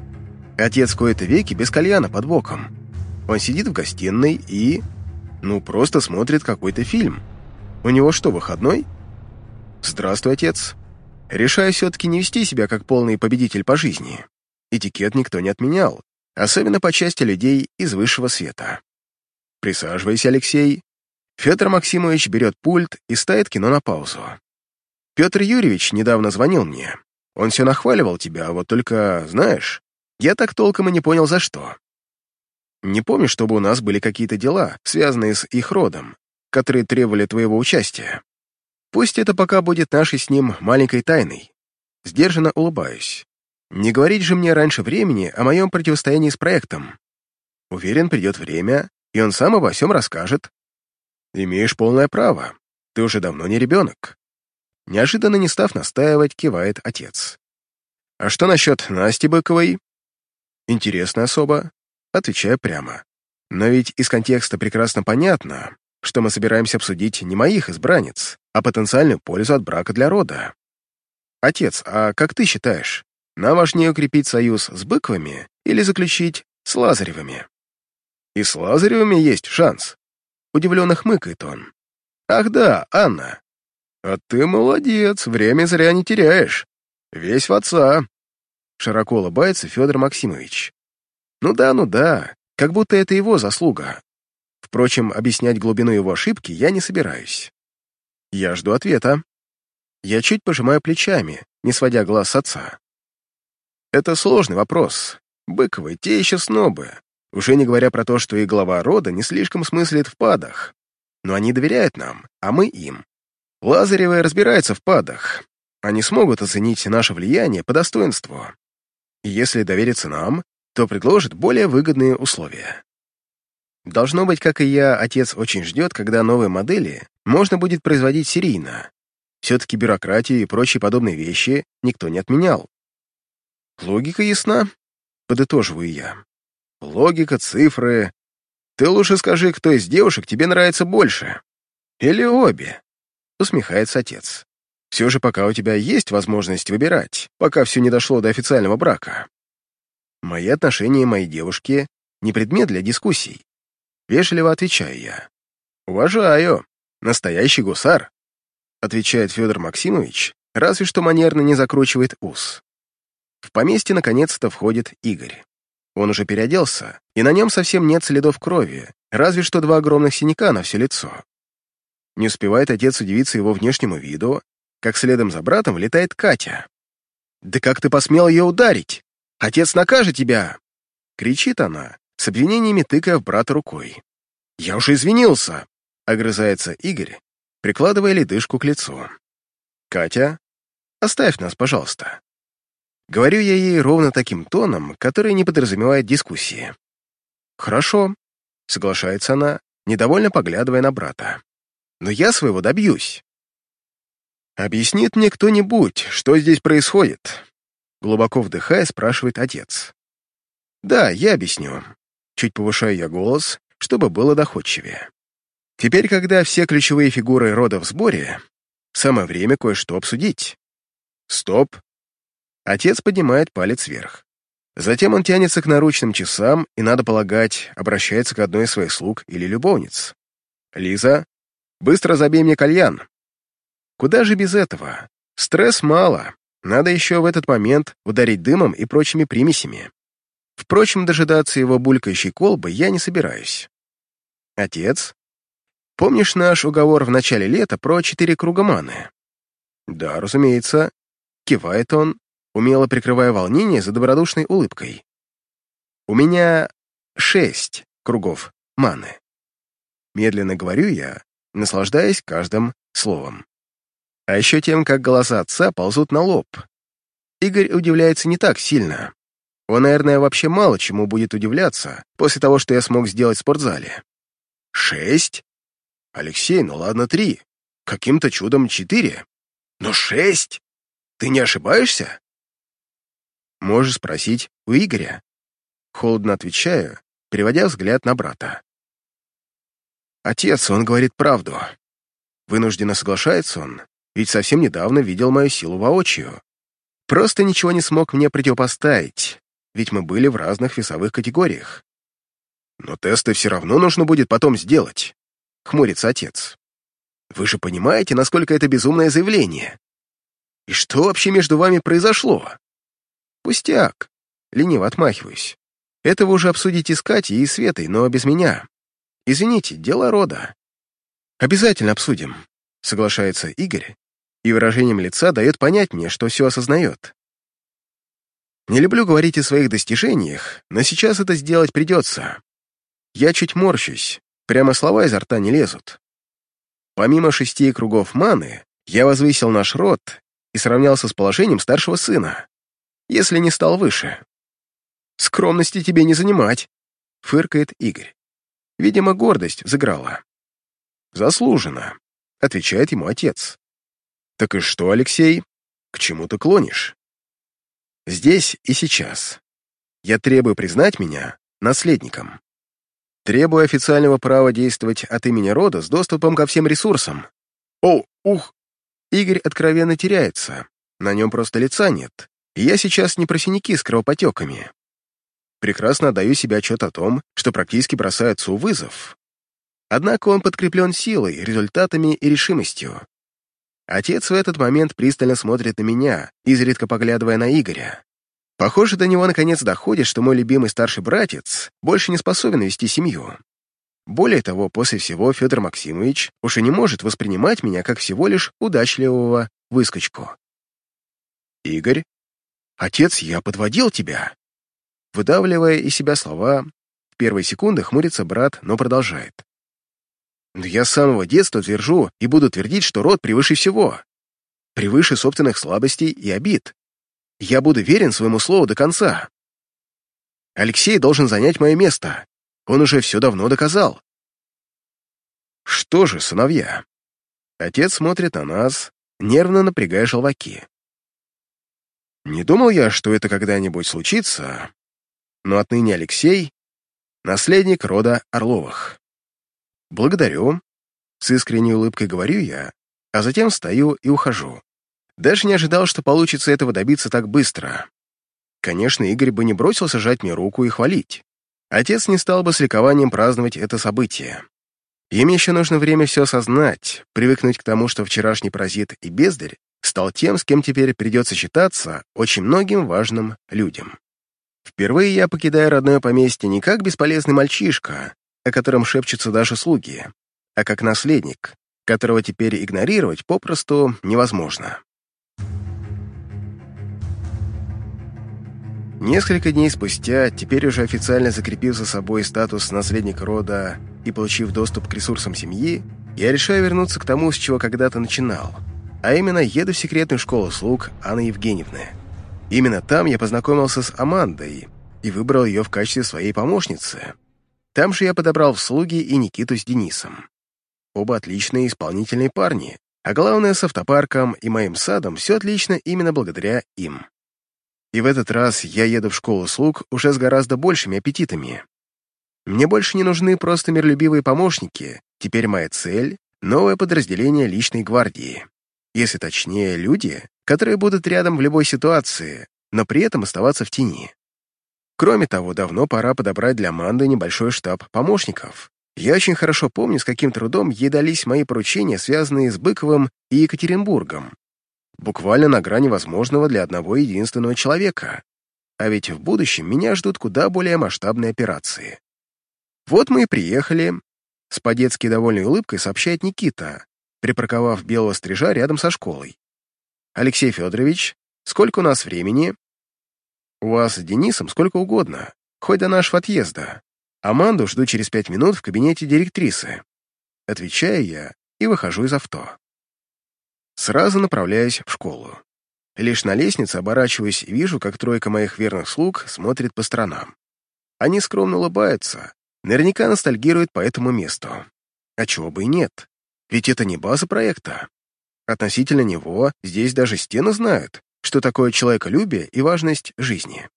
Отец в кои-то веки без кальяна под боком. Он сидит в гостиной и... Ну, просто смотрит какой-то фильм. У него что, выходной? Здравствуй, отец. Решаю все-таки не вести себя как полный победитель по жизни. Этикет никто не отменял, особенно по части людей из высшего света. Присаживайся, Алексей. Федор Максимович берет пульт и ставит кино на паузу. Петр Юрьевич недавно звонил мне. Он все нахваливал тебя, а вот только, знаешь, я так толком и не понял, за что. Не помню, чтобы у нас были какие-то дела, связанные с их родом, которые требовали твоего участия. Пусть это пока будет нашей с ним маленькой тайной. Сдержанно улыбаюсь. Не говорить же мне раньше времени о моем противостоянии с проектом. Уверен, придет время, и он сам обо всем расскажет. Имеешь полное право. Ты уже давно не ребенок. Неожиданно не став настаивать, кивает отец. «А что насчет Насти Быковой?» «Интересная особа», отвечаю прямо. «Но ведь из контекста прекрасно понятно, что мы собираемся обсудить не моих избранниц, а потенциальную пользу от брака для рода. Отец, а как ты считаешь, нам важнее укрепить союз с Быковыми или заключить с Лазаревыми?» И с Лазаревыми есть шанс. Удивленно хмыкает он. Ах да, Анна. А ты молодец, время зря не теряешь. Весь в отца. Широко улыбается Федор Максимович. Ну да, ну да, как будто это его заслуга. Впрочем, объяснять глубину его ошибки я не собираюсь. Я жду ответа. Я чуть пожимаю плечами, не сводя глаз с отца. Это сложный вопрос. Быковы, те еще снобы. Уже не говоря про то, что и глава рода не слишком смыслит в падах. Но они доверяют нам, а мы им. Лазаревы разбираются в падах. Они смогут оценить наше влияние по достоинству. И если довериться нам, то предложат более выгодные условия. Должно быть, как и я, отец очень ждет, когда новые модели можно будет производить серийно. Все-таки бюрократию и прочие подобные вещи никто не отменял. Логика ясна, подытоживаю я. Логика, цифры. Ты лучше скажи, кто из девушек тебе нравится больше. Или обе? Усмехается отец. Все же пока у тебя есть возможность выбирать, пока все не дошло до официального брака. Мои отношения и моей девушки — не предмет для дискуссий. Вежливо отвечаю я. «Уважаю. Настоящий гусар», — отвечает Федор Максимович, разве что манерно не закручивает ус. В поместье наконец-то входит Игорь. Он уже переоделся, и на нем совсем нет следов крови, разве что два огромных синяка на все лицо. Не успевает отец удивиться его внешнему виду, как следом за братом влетает Катя. «Да как ты посмел ее ударить? Отец накажет тебя!» Кричит она, с обвинениями тыкая в брата рукой. «Я уже извинился!» — огрызается Игорь, прикладывая ледышку к лицу. «Катя, оставь нас, пожалуйста». Говорю я ей ровно таким тоном, который не подразумевает дискуссии. «Хорошо», — соглашается она, недовольно поглядывая на брата. «Но я своего добьюсь». «Объяснит мне кто-нибудь, что здесь происходит?» Глубоко вдыхая, спрашивает отец. «Да, я объясню». Чуть повышаю я голос, чтобы было доходчивее. Теперь, когда все ключевые фигуры рода в сборе, самое время кое-что обсудить. Стоп, Отец поднимает палец вверх. Затем он тянется к наручным часам и, надо полагать, обращается к одной из своих слуг или любовниц. «Лиза, быстро забей мне кальян». Куда же без этого? Стресс мало. Надо еще в этот момент ударить дымом и прочими примесями. Впрочем, дожидаться его булькающей колбы я не собираюсь. Отец, помнишь наш уговор в начале лета про четыре круга маны? Да, разумеется. Кивает он, умело прикрывая волнение за добродушной улыбкой. «У меня шесть кругов маны». Медленно говорю я, наслаждаясь каждым словом. А еще тем, как голоса отца ползут на лоб. Игорь удивляется не так сильно. Он, наверное, вообще мало чему будет удивляться после того, что я смог сделать в спортзале. Шесть? Алексей, ну ладно, три. Каким-то чудом четыре. Но шесть? Ты не ошибаешься? Можешь спросить у Игоря. Холодно отвечаю, переводя взгляд на брата. Отец, он говорит правду. Вынужденно соглашается он, ведь совсем недавно видел мою силу воочию. Просто ничего не смог мне противопоставить, ведь мы были в разных весовых категориях. Но тесты все равно нужно будет потом сделать, хмурится отец. Вы же понимаете, насколько это безумное заявление? И что вообще между вами произошло? «Пустяк!» — лениво отмахиваюсь. «Это вы уже обсудите с Катей и Светой, но без меня. Извините, дело рода». «Обязательно обсудим», — соглашается Игорь, и выражением лица дает понять мне, что все осознает. Не люблю говорить о своих достижениях, но сейчас это сделать придется. Я чуть морщусь, прямо слова изо рта не лезут. Помимо шести кругов маны, я возвысил наш род и сравнялся с положением старшего сына если не стал выше. «Скромности тебе не занимать», — фыркает Игорь. Видимо, гордость заграла. «Заслуженно», — отвечает ему отец. «Так и что, Алексей? К чему ты клонишь?» «Здесь и сейчас. Я требую признать меня наследником. Требую официального права действовать от имени рода с доступом ко всем ресурсам. О, ух!» Игорь откровенно теряется. На нем просто лица нет. И я сейчас не про синяки с кровопотеками. прекрасно отдаю себе отчет о том, что практически бросаю отцу вызов. Однако он подкреплен силой, результатами и решимостью. Отец в этот момент пристально смотрит на меня, изредка поглядывая на Игоря. Похоже, до него наконец доходит, что мой любимый старший братец больше не способен вести семью. Более того, после всего Федор Максимович уж и не может воспринимать меня как всего лишь удачливого выскочку. «Игорь, отец, я подводил тебя!» Выдавливая из себя слова, в первые секунды хмурится брат, но продолжает. «Но я с самого детства твержу и буду твердить, что род превыше всего, превыше собственных слабостей и обид. Я буду верен своему слову до конца. Алексей должен занять мое место. Он уже все давно доказал. Что же, сыновья? Отец смотрит на нас, нервно напрягая желваки. Не думал я, что это когда-нибудь случится, но отныне Алексей — наследник рода Орловых. Благодарю. С искренней улыбкой говорю я, а затем встаю и ухожу. Даже не ожидал, что получится этого добиться так быстро. Конечно, Игорь бы не бросился жать мне руку и хвалить. Отец не стал бы с ликованием праздновать это событие. Им еще нужно время все осознать, привыкнуть к тому, что вчерашний паразит и бездарь стал тем, с кем теперь придется считаться очень многим важным людям. Впервые я покидаю родное поместье не как бесполезный мальчишка, о котором шепчутся даже слуги, а как наследник, которого теперь игнорировать попросту невозможно. Несколько дней спустя, теперь уже официально закрепив за собой статус наследника рода и получив доступ к ресурсам семьи, я решаю вернуться к тому, с чего когда-то начинал, а именно еду в секретную школу слуг Анны Евгеньевны. Именно там я познакомился с Амандой и выбрал ее в качестве своей помощницы. Там же я подобрал в слуги и Никиту с Денисом. Оба отличные исполнительные парни, а главное, с автопарком и моим садом все отлично именно благодаря им. И в этот раз я еду в школу слуг уже с гораздо большими аппетитами. Мне больше не нужны просто миролюбивые помощники. Теперь моя цель — новое подразделение личной гвардии. Если точнее, люди, которые будут рядом в любой ситуации, но при этом оставаться в тени. Кроме того, давно пора подобрать для Манды небольшой штаб помощников. Я очень хорошо помню, с каким трудом ей дались мои поручения, связанные с Быковым и Екатеринбургом буквально на грани возможного для одного единственного человека. А ведь в будущем меня ждут куда более масштабные операции. Вот мы и приехали. С по-детски довольной улыбкой сообщает Никита, припарковав белого стрижа рядом со школой. «Алексей Федорович, сколько у нас времени?» «У вас с Денисом сколько угодно, хоть до нашего отъезда. Аманду жду через пять минут в кабинете директрисы». Отвечаю я и выхожу из авто. Сразу направляюсь в школу. Лишь на лестнице оборачиваюсь и вижу, как тройка моих верных слуг смотрит по сторонам. Они скромно улыбаются, наверняка ностальгируют по этому месту. А чего бы и нет, ведь это не база проекта. Относительно него здесь даже стены знают, что такое человеколюбие и важность жизни.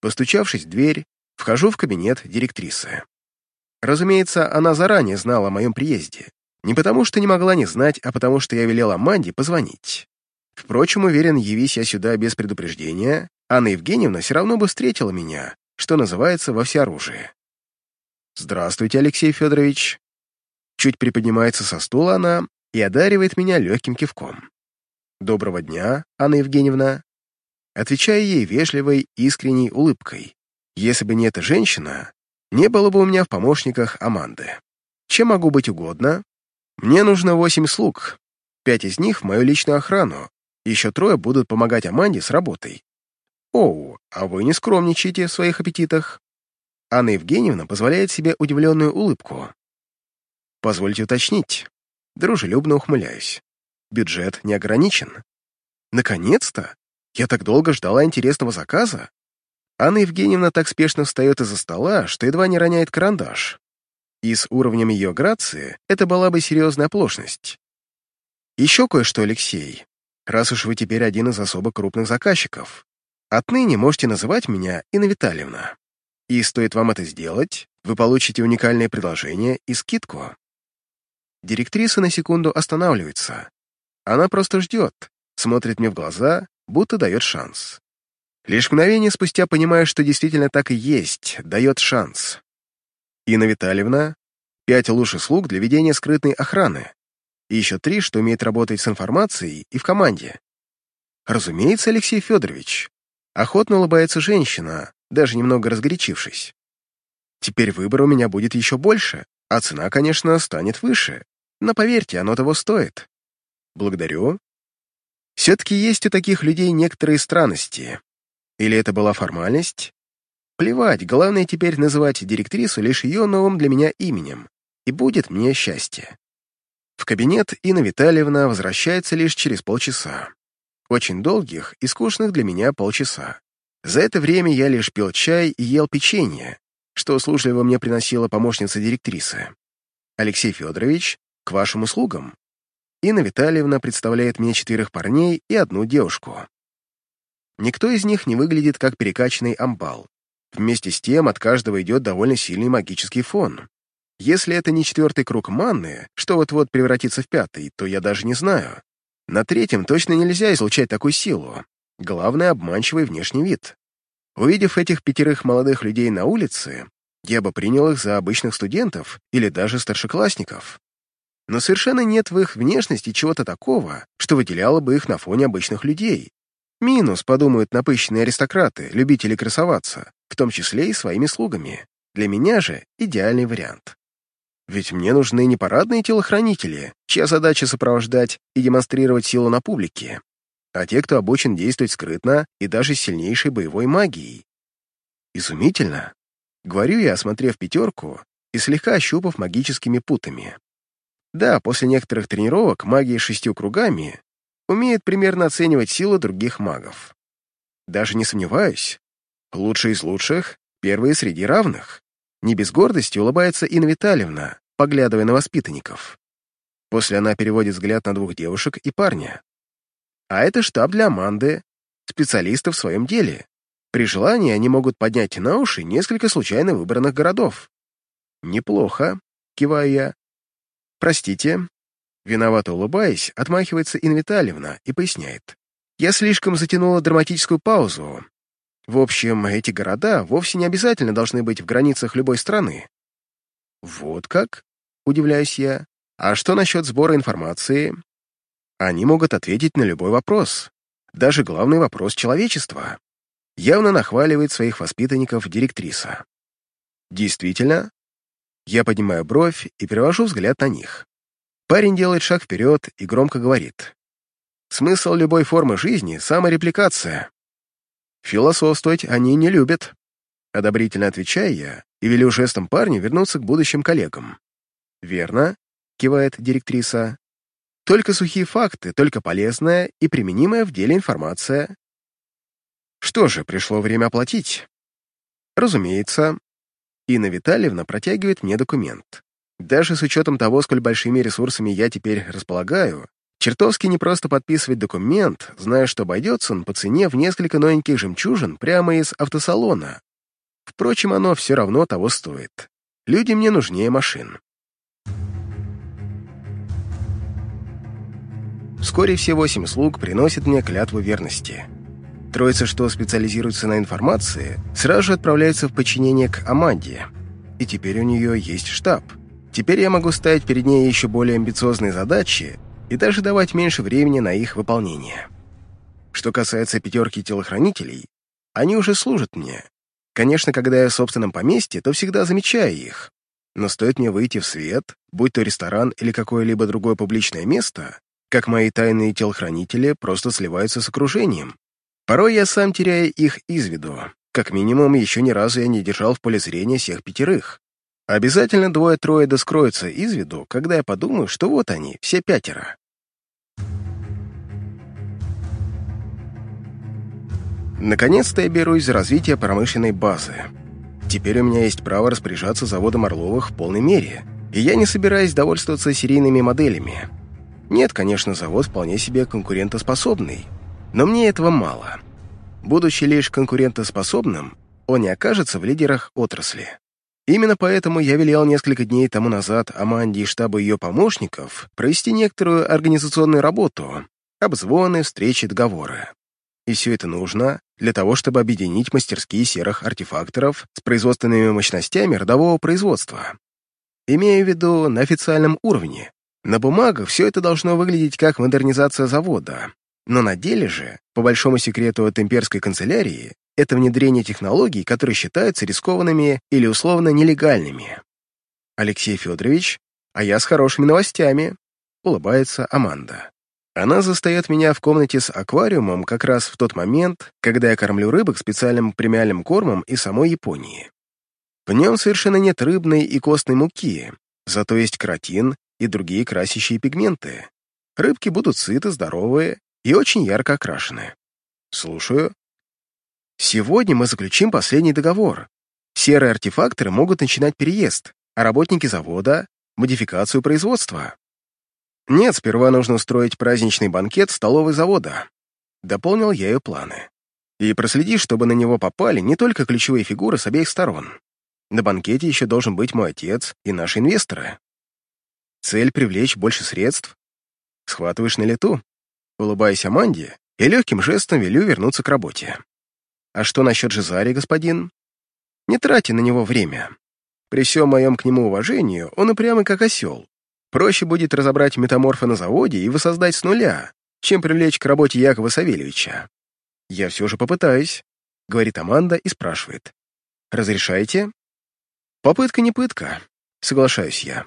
Постучавшись в дверь, вхожу в кабинет директрисы. Разумеется, она заранее знала о моем приезде, не потому, что не могла не знать, а потому, что я велела Манде позвонить. Впрочем, уверен, явись я сюда без предупреждения, Анна Евгеньевна все равно бы встретила меня, что называется, во всеоружии. «Здравствуйте, Алексей Федорович». Чуть приподнимается со стула она и одаривает меня легким кивком. «Доброго дня, Анна Евгеньевна». Отвечаю ей вежливой, искренней улыбкой. Если бы не эта женщина, не было бы у меня в помощниках Аманды. Чем могу быть угодно? Мне нужно восемь слуг. Пять из них в мою личную охрану. Еще трое будут помогать Аманде с работой. Оу, а вы не скромничайте в своих аппетитах. Анна Евгеньевна позволяет себе удивленную улыбку. Позвольте уточнить. Дружелюбно ухмыляюсь. Бюджет не ограничен. Наконец-то! Я так долго ждала интересного заказа. Анна Евгеньевна так спешно встает из-за стола, что едва не роняет карандаш и с уровнем ее грации это была бы серьезная оплошность. Еще кое-что, Алексей, раз уж вы теперь один из особо крупных заказчиков. Отныне можете называть меня Инна Витальевна. И стоит вам это сделать, вы получите уникальное предложение и скидку. Директриса на секунду останавливается. Она просто ждет, смотрит мне в глаза, будто дает шанс. Лишь мгновение спустя понимаю, что действительно так и есть, дает шанс. Инна Витальевна — пять лучших слуг для ведения скрытной охраны, и еще три, что умеет работать с информацией и в команде. Разумеется, Алексей Федорович. Охотно улыбается женщина, даже немного разгорячившись. Теперь выбор у меня будет еще больше, а цена, конечно, станет выше. Но поверьте, оно того стоит. Благодарю. Все-таки есть у таких людей некоторые странности. Или это была формальность? Плевать, главное теперь называть директрису лишь ее новым для меня именем, и будет мне счастье. В кабинет Инна Витальевна возвращается лишь через полчаса. Очень долгих и скучных для меня полчаса. За это время я лишь пил чай и ел печенье, что услужливо мне приносила помощница директрисы. Алексей Федорович, к вашим услугам. Инна Витальевна представляет мне четверых парней и одну девушку. Никто из них не выглядит как перекачанный амбал. Вместе с тем от каждого идет довольно сильный магический фон. Если это не четвертый круг манны, что вот-вот превратится в пятый, то я даже не знаю. На третьем точно нельзя излучать такую силу. Главное — обманчивый внешний вид. Увидев этих пятерых молодых людей на улице, я бы принял их за обычных студентов или даже старшеклассников. Но совершенно нет в их внешности чего-то такого, что выделяло бы их на фоне обычных людей. Минус, подумают напыщенные аристократы, любители красоваться, в том числе и своими слугами. Для меня же идеальный вариант. Ведь мне нужны не парадные телохранители, чья задача сопровождать и демонстрировать силу на публике, а те, кто обучен действовать скрытно и даже сильнейшей боевой магией. Изумительно. Говорю я, осмотрев пятерку и слегка ощупав магическими путами. Да, после некоторых тренировок магия шестью кругами умеет примерно оценивать силу других магов. Даже не сомневаюсь. Лучшие из лучших — первые среди равных. Не без гордости улыбается Инна Витальевна, поглядывая на воспитанников. После она переводит взгляд на двух девушек и парня. А это штаб для Аманды, специалисты в своем деле. При желании они могут поднять на уши несколько случайно выбранных городов. Неплохо, киваю я. Простите. Виновато улыбаясь, отмахивается Инна Витальевна и поясняет. Я слишком затянула драматическую паузу, в общем, эти города вовсе не обязательно должны быть в границах любой страны. Вот как? Удивляюсь я. А что насчет сбора информации? Они могут ответить на любой вопрос. Даже главный вопрос человечества. Явно нахваливает своих воспитанников директриса. Действительно? Я поднимаю бровь и перевожу взгляд на них. Парень делает шаг вперед и громко говорит. Смысл любой формы жизни — саморепликация. Философствовать они не любят. Одобрительно отвечаю я и велю жестом парню вернуться к будущим коллегам. «Верно», — кивает директриса. «Только сухие факты, только полезная и применимая в деле информация». Что же, пришло время оплатить. Разумеется. Инна Витальевна протягивает мне документ. Даже с учетом того, сколь большими ресурсами я теперь располагаю, Чертовски не просто подписывать документ, зная, что обойдется он по цене в несколько новеньких жемчужин прямо из автосалона. Впрочем, оно все равно того стоит. Люди мне нужнее машин. Вскоре все восемь слуг приносят мне клятву верности. Троица, что специализируется на информации, сразу же отправляется в подчинение к Аманде. И теперь у нее есть штаб. Теперь я могу ставить перед ней еще более амбициозные задачи и даже давать меньше времени на их выполнение. Что касается пятерки телохранителей, они уже служат мне. Конечно, когда я в собственном поместье, то всегда замечаю их. Но стоит мне выйти в свет, будь то ресторан или какое-либо другое публичное место, как мои тайные телохранители просто сливаются с окружением. Порой я сам теряю их из виду. Как минимум, еще ни разу я не держал в поле зрения всех пятерых. Обязательно двое-трое да скроются из виду, когда я подумаю, что вот они, все пятеро. Наконец-то я берусь за развитие промышленной базы. Теперь у меня есть право распоряжаться заводом Орловых в полной мере, и я не собираюсь довольствоваться серийными моделями. Нет, конечно, завод вполне себе конкурентоспособный, но мне этого мало. Будучи лишь конкурентоспособным, он не окажется в лидерах отрасли. Именно поэтому я велел несколько дней тому назад Аманде и штабу ее помощников провести некоторую организационную работу, обзвоны, встречи, договоры. И все это нужно для того, чтобы объединить мастерские серых артефакторов с производственными мощностями родового производства. Имею в виду на официальном уровне. На бумагах все это должно выглядеть как модернизация завода, но на деле же, по большому секрету от имперской канцелярии, это внедрение технологий, которые считаются рискованными или условно нелегальными. Алексей Федорович, а я с хорошими новостями, улыбается Аманда. Она застает меня в комнате с аквариумом как раз в тот момент, когда я кормлю рыбок специальным премиальным кормом из самой Японии. В нем совершенно нет рыбной и костной муки, зато есть каротин и другие красящие пигменты. Рыбки будут сыты, здоровые и очень ярко окрашены. Слушаю. Сегодня мы заключим последний договор. Серые артефакторы могут начинать переезд, а работники завода — модификацию производства. Нет, сперва нужно устроить праздничный банкет столовой завода. Дополнил я ее планы. И проследи, чтобы на него попали не только ключевые фигуры с обеих сторон. На банкете еще должен быть мой отец и наши инвесторы. Цель — привлечь больше средств. Схватываешь на лету. Улыбаясь Аманде, и легким жестом велю вернуться к работе. А что насчет Жизари, господин? Не трати на него время. При всем моем к нему уважении он упрямый как осел. Проще будет разобрать метаморфа на заводе и воссоздать с нуля, чем привлечь к работе Якова Савельевича. Я все же попытаюсь, — говорит Аманда и спрашивает. Разрешаете? Попытка не пытка, соглашаюсь я.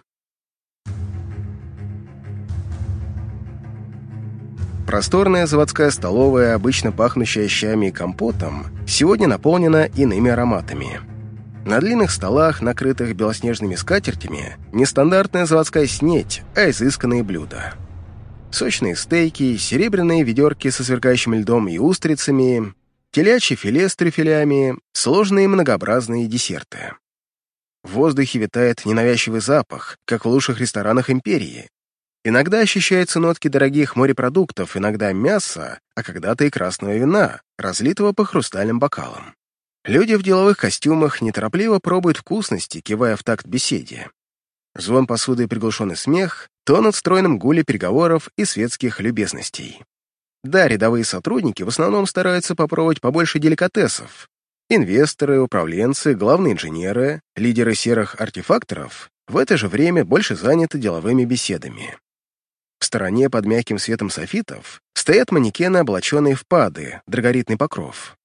Просторная заводская столовая, обычно пахнущая щами и компотом, сегодня наполнена иными ароматами. На длинных столах, накрытых белоснежными скатертями, не стандартная заводская снеть, а изысканные блюда. Сочные стейки, серебряные ведерки со сверкающим льдом и устрицами, телячье филе с трюфелями, сложные многообразные десерты. В воздухе витает ненавязчивый запах, как в лучших ресторанах империи, Иногда ощущаются нотки дорогих морепродуктов, иногда мяса, а когда-то и красного вина, разлитого по хрустальным бокалам. Люди в деловых костюмах неторопливо пробуют вкусности, кивая в такт беседе. Звон посуды и приглушенный смех тонут в стройном гуле переговоров и светских любезностей. Да, рядовые сотрудники в основном стараются попробовать побольше деликатесов. Инвесторы, управленцы, главные инженеры, лидеры серых артефакторов в это же время больше заняты деловыми беседами. В стороне под мягким светом софитов стоят манекены, облаченные в пады, драгоритный покров.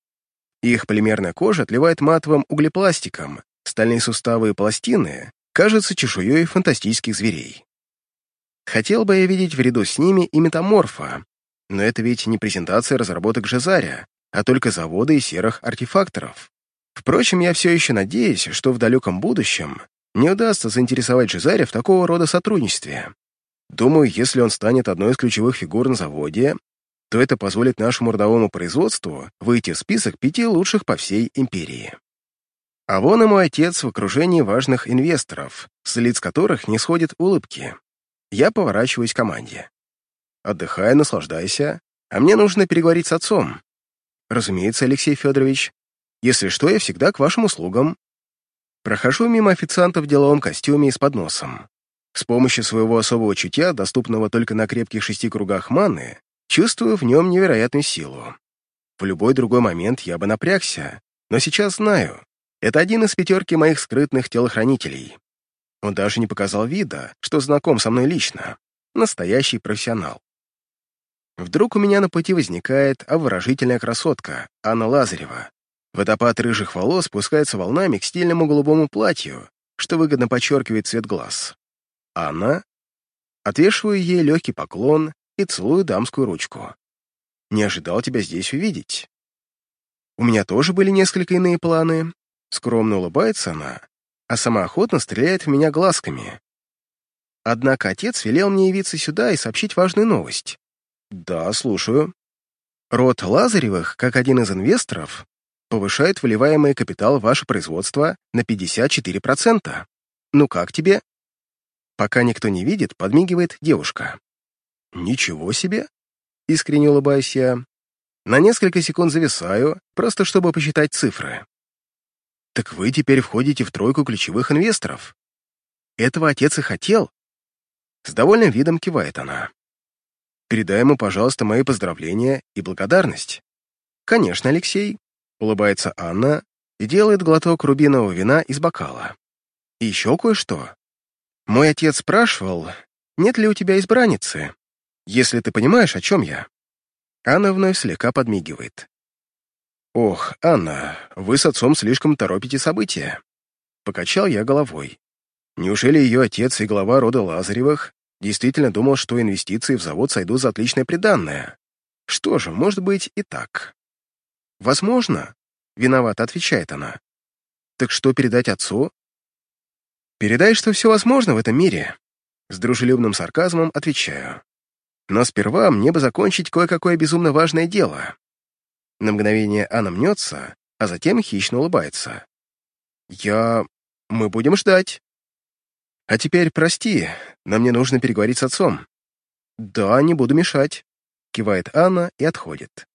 Их полимерная кожа отливает матовым углепластиком, стальные суставы и пластины кажутся чешуей фантастических зверей. Хотел бы я видеть в ряду с ними и метаморфа, но это ведь не презентация разработок Жизаря, а только заводы и серых артефакторов. Впрочем, я все еще надеюсь, что в далеком будущем не удастся заинтересовать Жизаря в такого рода сотрудничестве. Думаю, если он станет одной из ключевых фигур на заводе, то это позволит нашему родовому производству выйти в список пяти лучших по всей империи. А вон и мой отец в окружении важных инвесторов, с лиц которых не сходят улыбки. Я поворачиваюсь к команде. Отдыхай, наслаждайся, а мне нужно переговорить с отцом. Разумеется, Алексей Федорович. Если что, я всегда к вашим услугам. Прохожу мимо официанта в деловом костюме и с подносом. С помощью своего особого чутья, доступного только на крепких шести кругах маны, чувствую в нем невероятную силу. В любой другой момент я бы напрягся, но сейчас знаю, это один из пятерки моих скрытных телохранителей. Он даже не показал вида, что знаком со мной лично. Настоящий профессионал. Вдруг у меня на пути возникает обворожительная красотка, Анна Лазарева. Водопад рыжих волос спускается волнами к стильному голубому платью, что выгодно подчеркивает цвет глаз. Анна. Отвешиваю ей легкий поклон и целую дамскую ручку. Не ожидал тебя здесь увидеть. У меня тоже были несколько иные планы. Скромно улыбается она, а сама охотно стреляет в меня глазками. Однако отец велел мне явиться сюда и сообщить важную новость. Да, слушаю. Род Лазаревых, как один из инвесторов, повышает выливаемый капитал в ваше производство на 54%. Ну как тебе? Пока никто не видит, подмигивает девушка. «Ничего себе!» — искренне улыбаюсь я. На несколько секунд зависаю, просто чтобы посчитать цифры. «Так вы теперь входите в тройку ключевых инвесторов. Этого отец и хотел». С довольным видом кивает она. «Передай ему, пожалуйста, мои поздравления и благодарность. «Конечно, Алексей», — улыбается Анна и делает глоток рубинового вина из бокала. «И еще кое-что. Мой отец спрашивал, нет ли у тебя избранницы, если ты понимаешь, о чем я». Анна вновь слегка подмигивает. «Ох, Анна, вы с отцом слишком торопите события». Покачал я головой. Неужели ее отец и глава рода Лазаревых действительно думал, что инвестиции в завод сойдут за отличное приданное? Что же, может быть и так. «Возможно», — виновато отвечает она. «Так что передать отцу?» «Передай, что все возможно в этом мире», — с дружелюбным сарказмом отвечаю. «Но сперва мне бы закончить кое-какое безумно важное дело». На мгновение она мнется, а затем хищно улыбается. «Я... мы будем ждать». «А теперь прости, но мне нужно переговорить с отцом». «Да, не буду мешать», — кивает Анна и отходит.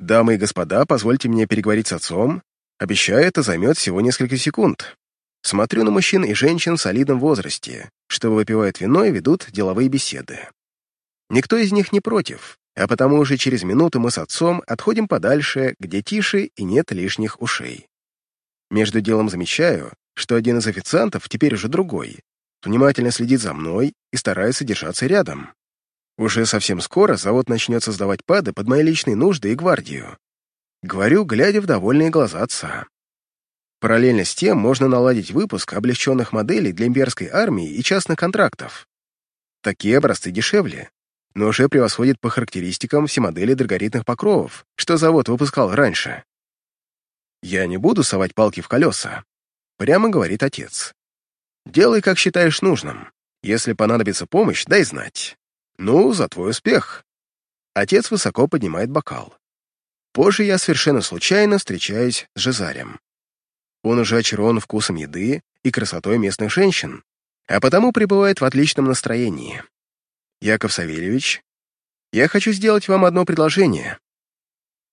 «Дамы и господа, позвольте мне переговорить с отцом. Обещаю, это займет всего несколько секунд. Смотрю на мужчин и женщин в солидном возрасте, что выпивают вино и ведут деловые беседы. Никто из них не против, а потому уже через минуту мы с отцом отходим подальше, где тише и нет лишних ушей. Между делом замечаю, что один из официантов, теперь уже другой, внимательно следит за мной и старается держаться рядом. Уже совсем скоро завод начнет создавать пады под мои личные нужды и гвардию. Говорю, глядя в довольные глаза отца. Параллельно с тем можно наладить выпуск облегченных моделей для имперской армии и частных контрактов. Такие образцы дешевле, но уже превосходят по характеристикам все модели драгоритных покровов, что завод выпускал раньше. «Я не буду совать палки в колеса», — прямо говорит отец. «Делай, как считаешь нужным. Если понадобится помощь, дай знать. «Ну, за твой успех!» Отец высоко поднимает бокал. Позже я совершенно случайно встречаюсь с Жизарем. Он уже очарован вкусом еды и красотой местных женщин, а потому пребывает в отличном настроении. Яков Савельевич, я хочу сделать вам одно предложение.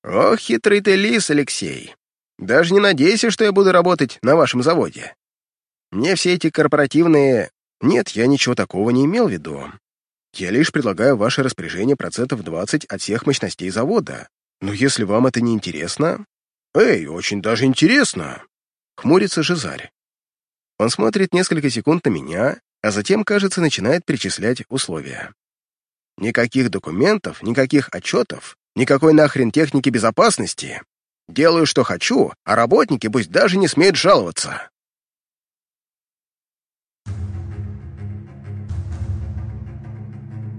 Ох, хитрый ты лис, Алексей. Даже не надейся, что я буду работать на вашем заводе. Мне все эти корпоративные... Нет, я ничего такого не имел в виду. Я лишь предлагаю ваше распоряжение процентов 20 от всех мощностей завода. Но если вам это не интересно... Эй, очень даже интересно!» Хмурится Жизарь. Он смотрит несколько секунд на меня, а затем, кажется, начинает перечислять условия. Никаких документов, никаких отчетов, никакой нахрен техники безопасности. Делаю, что хочу, а работники пусть даже не смеют жаловаться.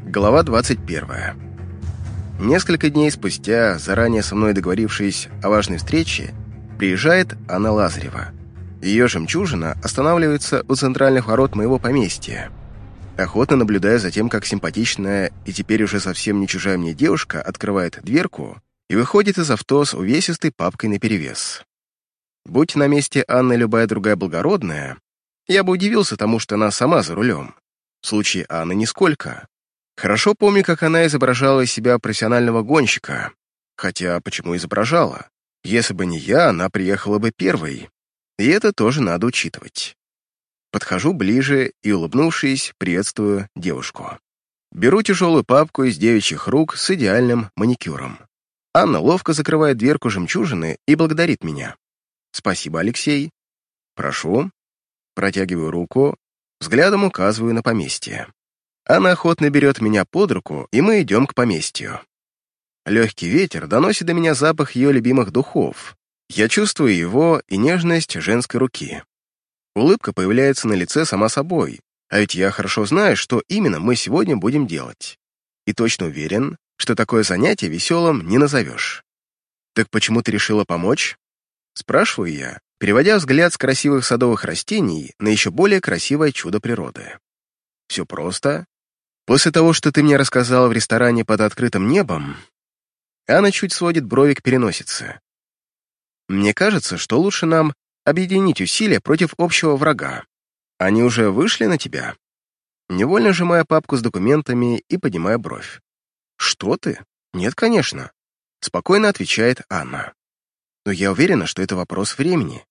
Глава 21. Несколько дней спустя, заранее со мной договорившись о важной встрече, приезжает Анна Лазарева. Ее жемчужина останавливается у центральных ворот моего поместья. Охотно наблюдая за тем, как симпатичная и теперь уже совсем не чужая мне девушка открывает дверку и выходит из авто с увесистой папкой наперевес. Будь на месте Анны любая другая благородная, я бы удивился тому, что она сама за рулем. В случае Анны нисколько. Хорошо помню, как она изображала из себя профессионального гонщика. Хотя, почему изображала? Если бы не я, она приехала бы первой. И это тоже надо учитывать. Подхожу ближе и, улыбнувшись, приветствую девушку. Беру тяжелую папку из девичьих рук с идеальным маникюром. Анна ловко закрывает дверку жемчужины и благодарит меня. «Спасибо, Алексей». «Прошу». Протягиваю руку, взглядом указываю на поместье. Она охотно берет меня под руку, и мы идем к поместью. Легкий ветер доносит до меня запах ее любимых духов. Я чувствую его и нежность женской руки. Улыбка появляется на лице сама собой, а ведь я хорошо знаю, что именно мы сегодня будем делать. И точно уверен, что такое занятие веселым не назовешь. «Так почему ты решила помочь?» Спрашиваю я, переводя взгляд с красивых садовых растений на еще более красивое чудо природы. Все просто После того, что ты мне рассказала в ресторане под открытым небом, Анна чуть сводит брови к переносице. Мне кажется, что лучше нам объединить усилия против общего врага. Они уже вышли на тебя? Невольно сжимая папку с документами и поднимая бровь. Что ты? Нет, конечно. Спокойно отвечает Анна. Но я уверена, что это вопрос времени.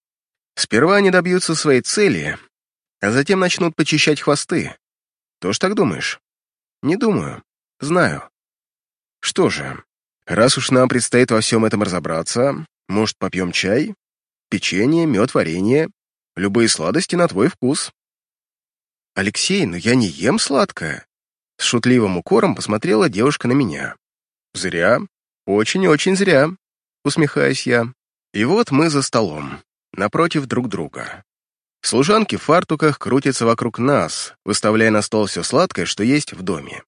Сперва они добьются своей цели, а затем начнут почищать хвосты. Тоже так думаешь? Не думаю. Знаю. Что же, Раз уж нам предстоит во всем этом разобраться, может, попьем чай? Печенье, мед, варенье. Любые сладости на твой вкус. Алексей, но я не ем сладкое. С шутливым укором посмотрела девушка на меня. Зря. Очень-очень зря. Усмехаюсь я. И вот мы за столом, напротив друг друга. Служанки в фартуках крутятся вокруг нас, выставляя на стол все сладкое, что есть в доме.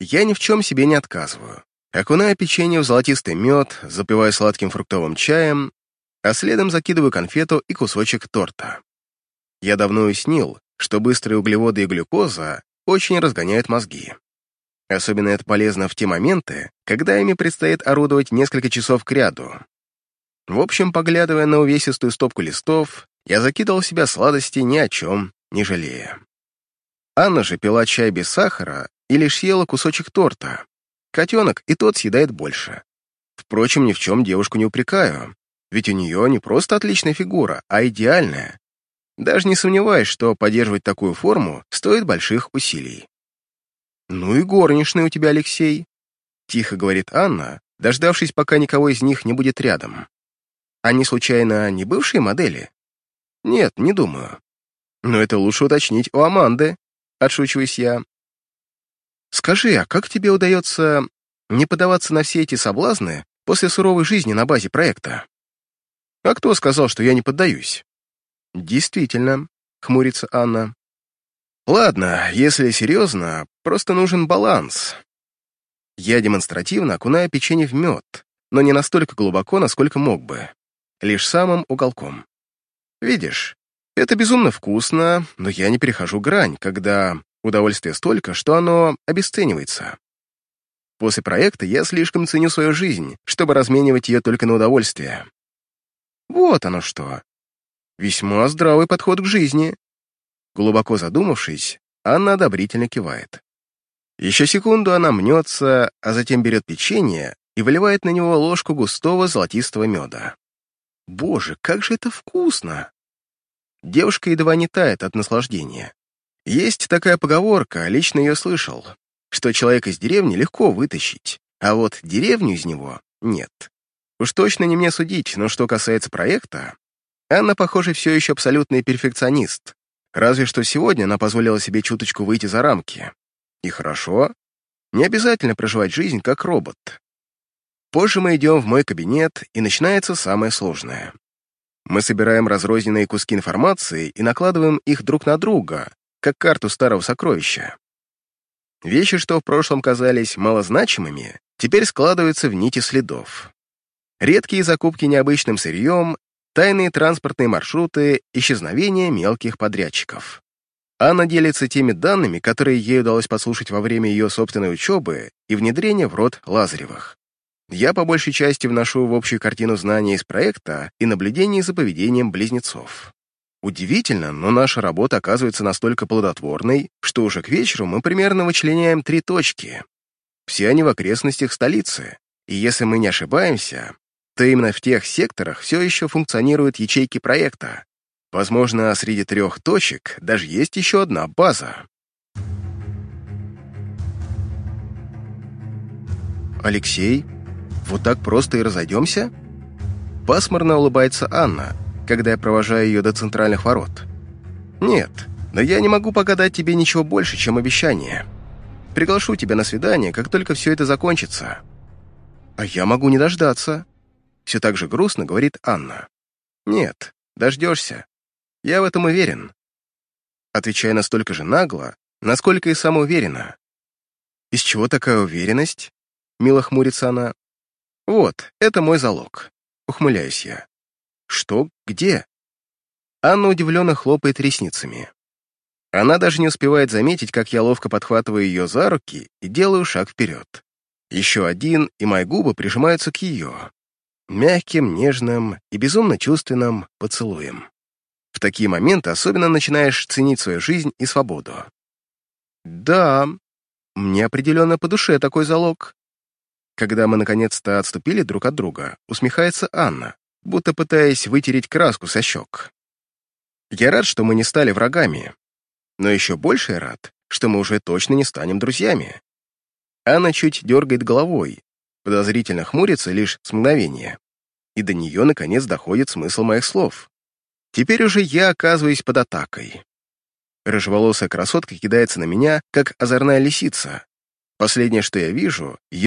Я ни в чем себе не отказываю. Окуная печенье в золотистый мед, запиваю сладким фруктовым чаем, а следом закидываю конфету и кусочек торта. Я давно уяснил, что быстрые углеводы и глюкоза очень разгоняют мозги. Особенно это полезно в те моменты, когда ими предстоит орудовать несколько часов кряду. В общем, поглядывая на увесистую стопку листов, я закидывал себя сладости ни о чем не жалея. Анна же пила чай без сахара и лишь ела кусочек торта, Котенок и тот съедает больше. Впрочем, ни в чем девушку не упрекаю, ведь у нее не просто отличная фигура, а идеальная. Даже не сомневаюсь, что поддерживать такую форму стоит больших усилий. «Ну и горничный у тебя, Алексей», — тихо говорит Анна, дождавшись, пока никого из них не будет рядом. «Они, случайно, не бывшие модели?» «Нет, не думаю. Но это лучше уточнить у Аманды», — отшучиваюсь я. Скажи, а как тебе удается не поддаваться на все эти соблазны после суровой жизни на базе проекта? А кто сказал, что я не поддаюсь? Действительно, хмурится Анна. Ладно, если серьезно, просто нужен баланс. Я демонстративно окунаю печенье в мед, но не настолько глубоко, насколько мог бы. Лишь самым уголком. Видишь, это безумно вкусно, но я не перехожу грань, когда Удовольствие столько, что оно обесценивается. После проекта я слишком ценю свою жизнь, чтобы разменивать ее только на удовольствие. Вот оно что. Весьма здравый подход к жизни. Глубоко задумавшись, Анна одобрительно кивает. Еще секунду она мнется, а затем берет печенье и выливает на него ложку густого золотистого меда. Боже, как же это вкусно! Девушка едва не тает от наслаждения. Есть такая поговорка, лично ее слышал, что человека из деревни легко вытащить, а вот деревню из него нет. Уж точно не мне судить, но что касается проекта, Анна, похоже, все еще абсолютный перфекционист. Разве что сегодня она позволила себе чуточку выйти за рамки. И хорошо. Не обязательно проживать жизнь как робот. Позже мы идем в мой кабинет, и начинается самое сложное. Мы собираем разрозненные куски информации и накладываем их друг на друга, как карту старого сокровища. Вещи, что в прошлом казались малозначимыми, теперь складываются в нити следов. Редкие закупки необычным сырьем, тайные транспортные маршруты, исчезновение мелких подрядчиков. Анна делится теми данными, которые ей удалось послушать во время ее собственной учебы и внедрения в род Лазаревых. Я по большей части вношу в общую картину знания из проекта и наблюдений за поведением близнецов. Удивительно, но наша работа оказывается настолько плодотворной, что уже к вечеру мы примерно вычленяем три точки. Все они в окрестностях столицы. И если мы не ошибаемся, то именно в тех секторах все еще функционируют ячейки проекта. Возможно, среди трех точек даже есть еще одна база. «Алексей, вот так просто и разойдемся?» Пасмурно улыбается Анна, когда я провожаю ее до центральных ворот. «Нет, но я не могу пока дать тебе ничего больше, чем обещание. Приглашу тебя на свидание, как только все это закончится». «А я могу не дождаться», — все так же грустно говорит Анна. «Нет, дождешься. Я в этом уверен». Отвечая настолько же нагло, насколько и самоуверенно. «Из чего такая уверенность?» — мило хмурится она. «Вот, это мой залог», — ухмыляюсь я. «Что? Где?» Анна удивленно хлопает ресницами. Она даже не успевает заметить, как я ловко подхватываю ее за руки и делаю шаг вперед. Еще один, и мои губы прижимаются к ее. Мягким, нежным и безумно чувственным поцелуем. В такие моменты особенно начинаешь ценить свою жизнь и свободу. Да, мне определенно по душе такой залог. Когда мы наконец-то отступили друг от друга, усмехается Анна будто пытаясь вытереть краску со щек. Я рад, что мы не стали врагами, но еще больше рад, что мы уже точно не станем друзьями. Анна чуть дергает головой, подозрительно хмурится лишь с мгновения, и до нее, наконец, доходит смысл моих слов. Теперь уже я оказываюсь под атакой. Рыжеволосая красотка кидается на меня, как озорная лисица. Последнее, что я вижу,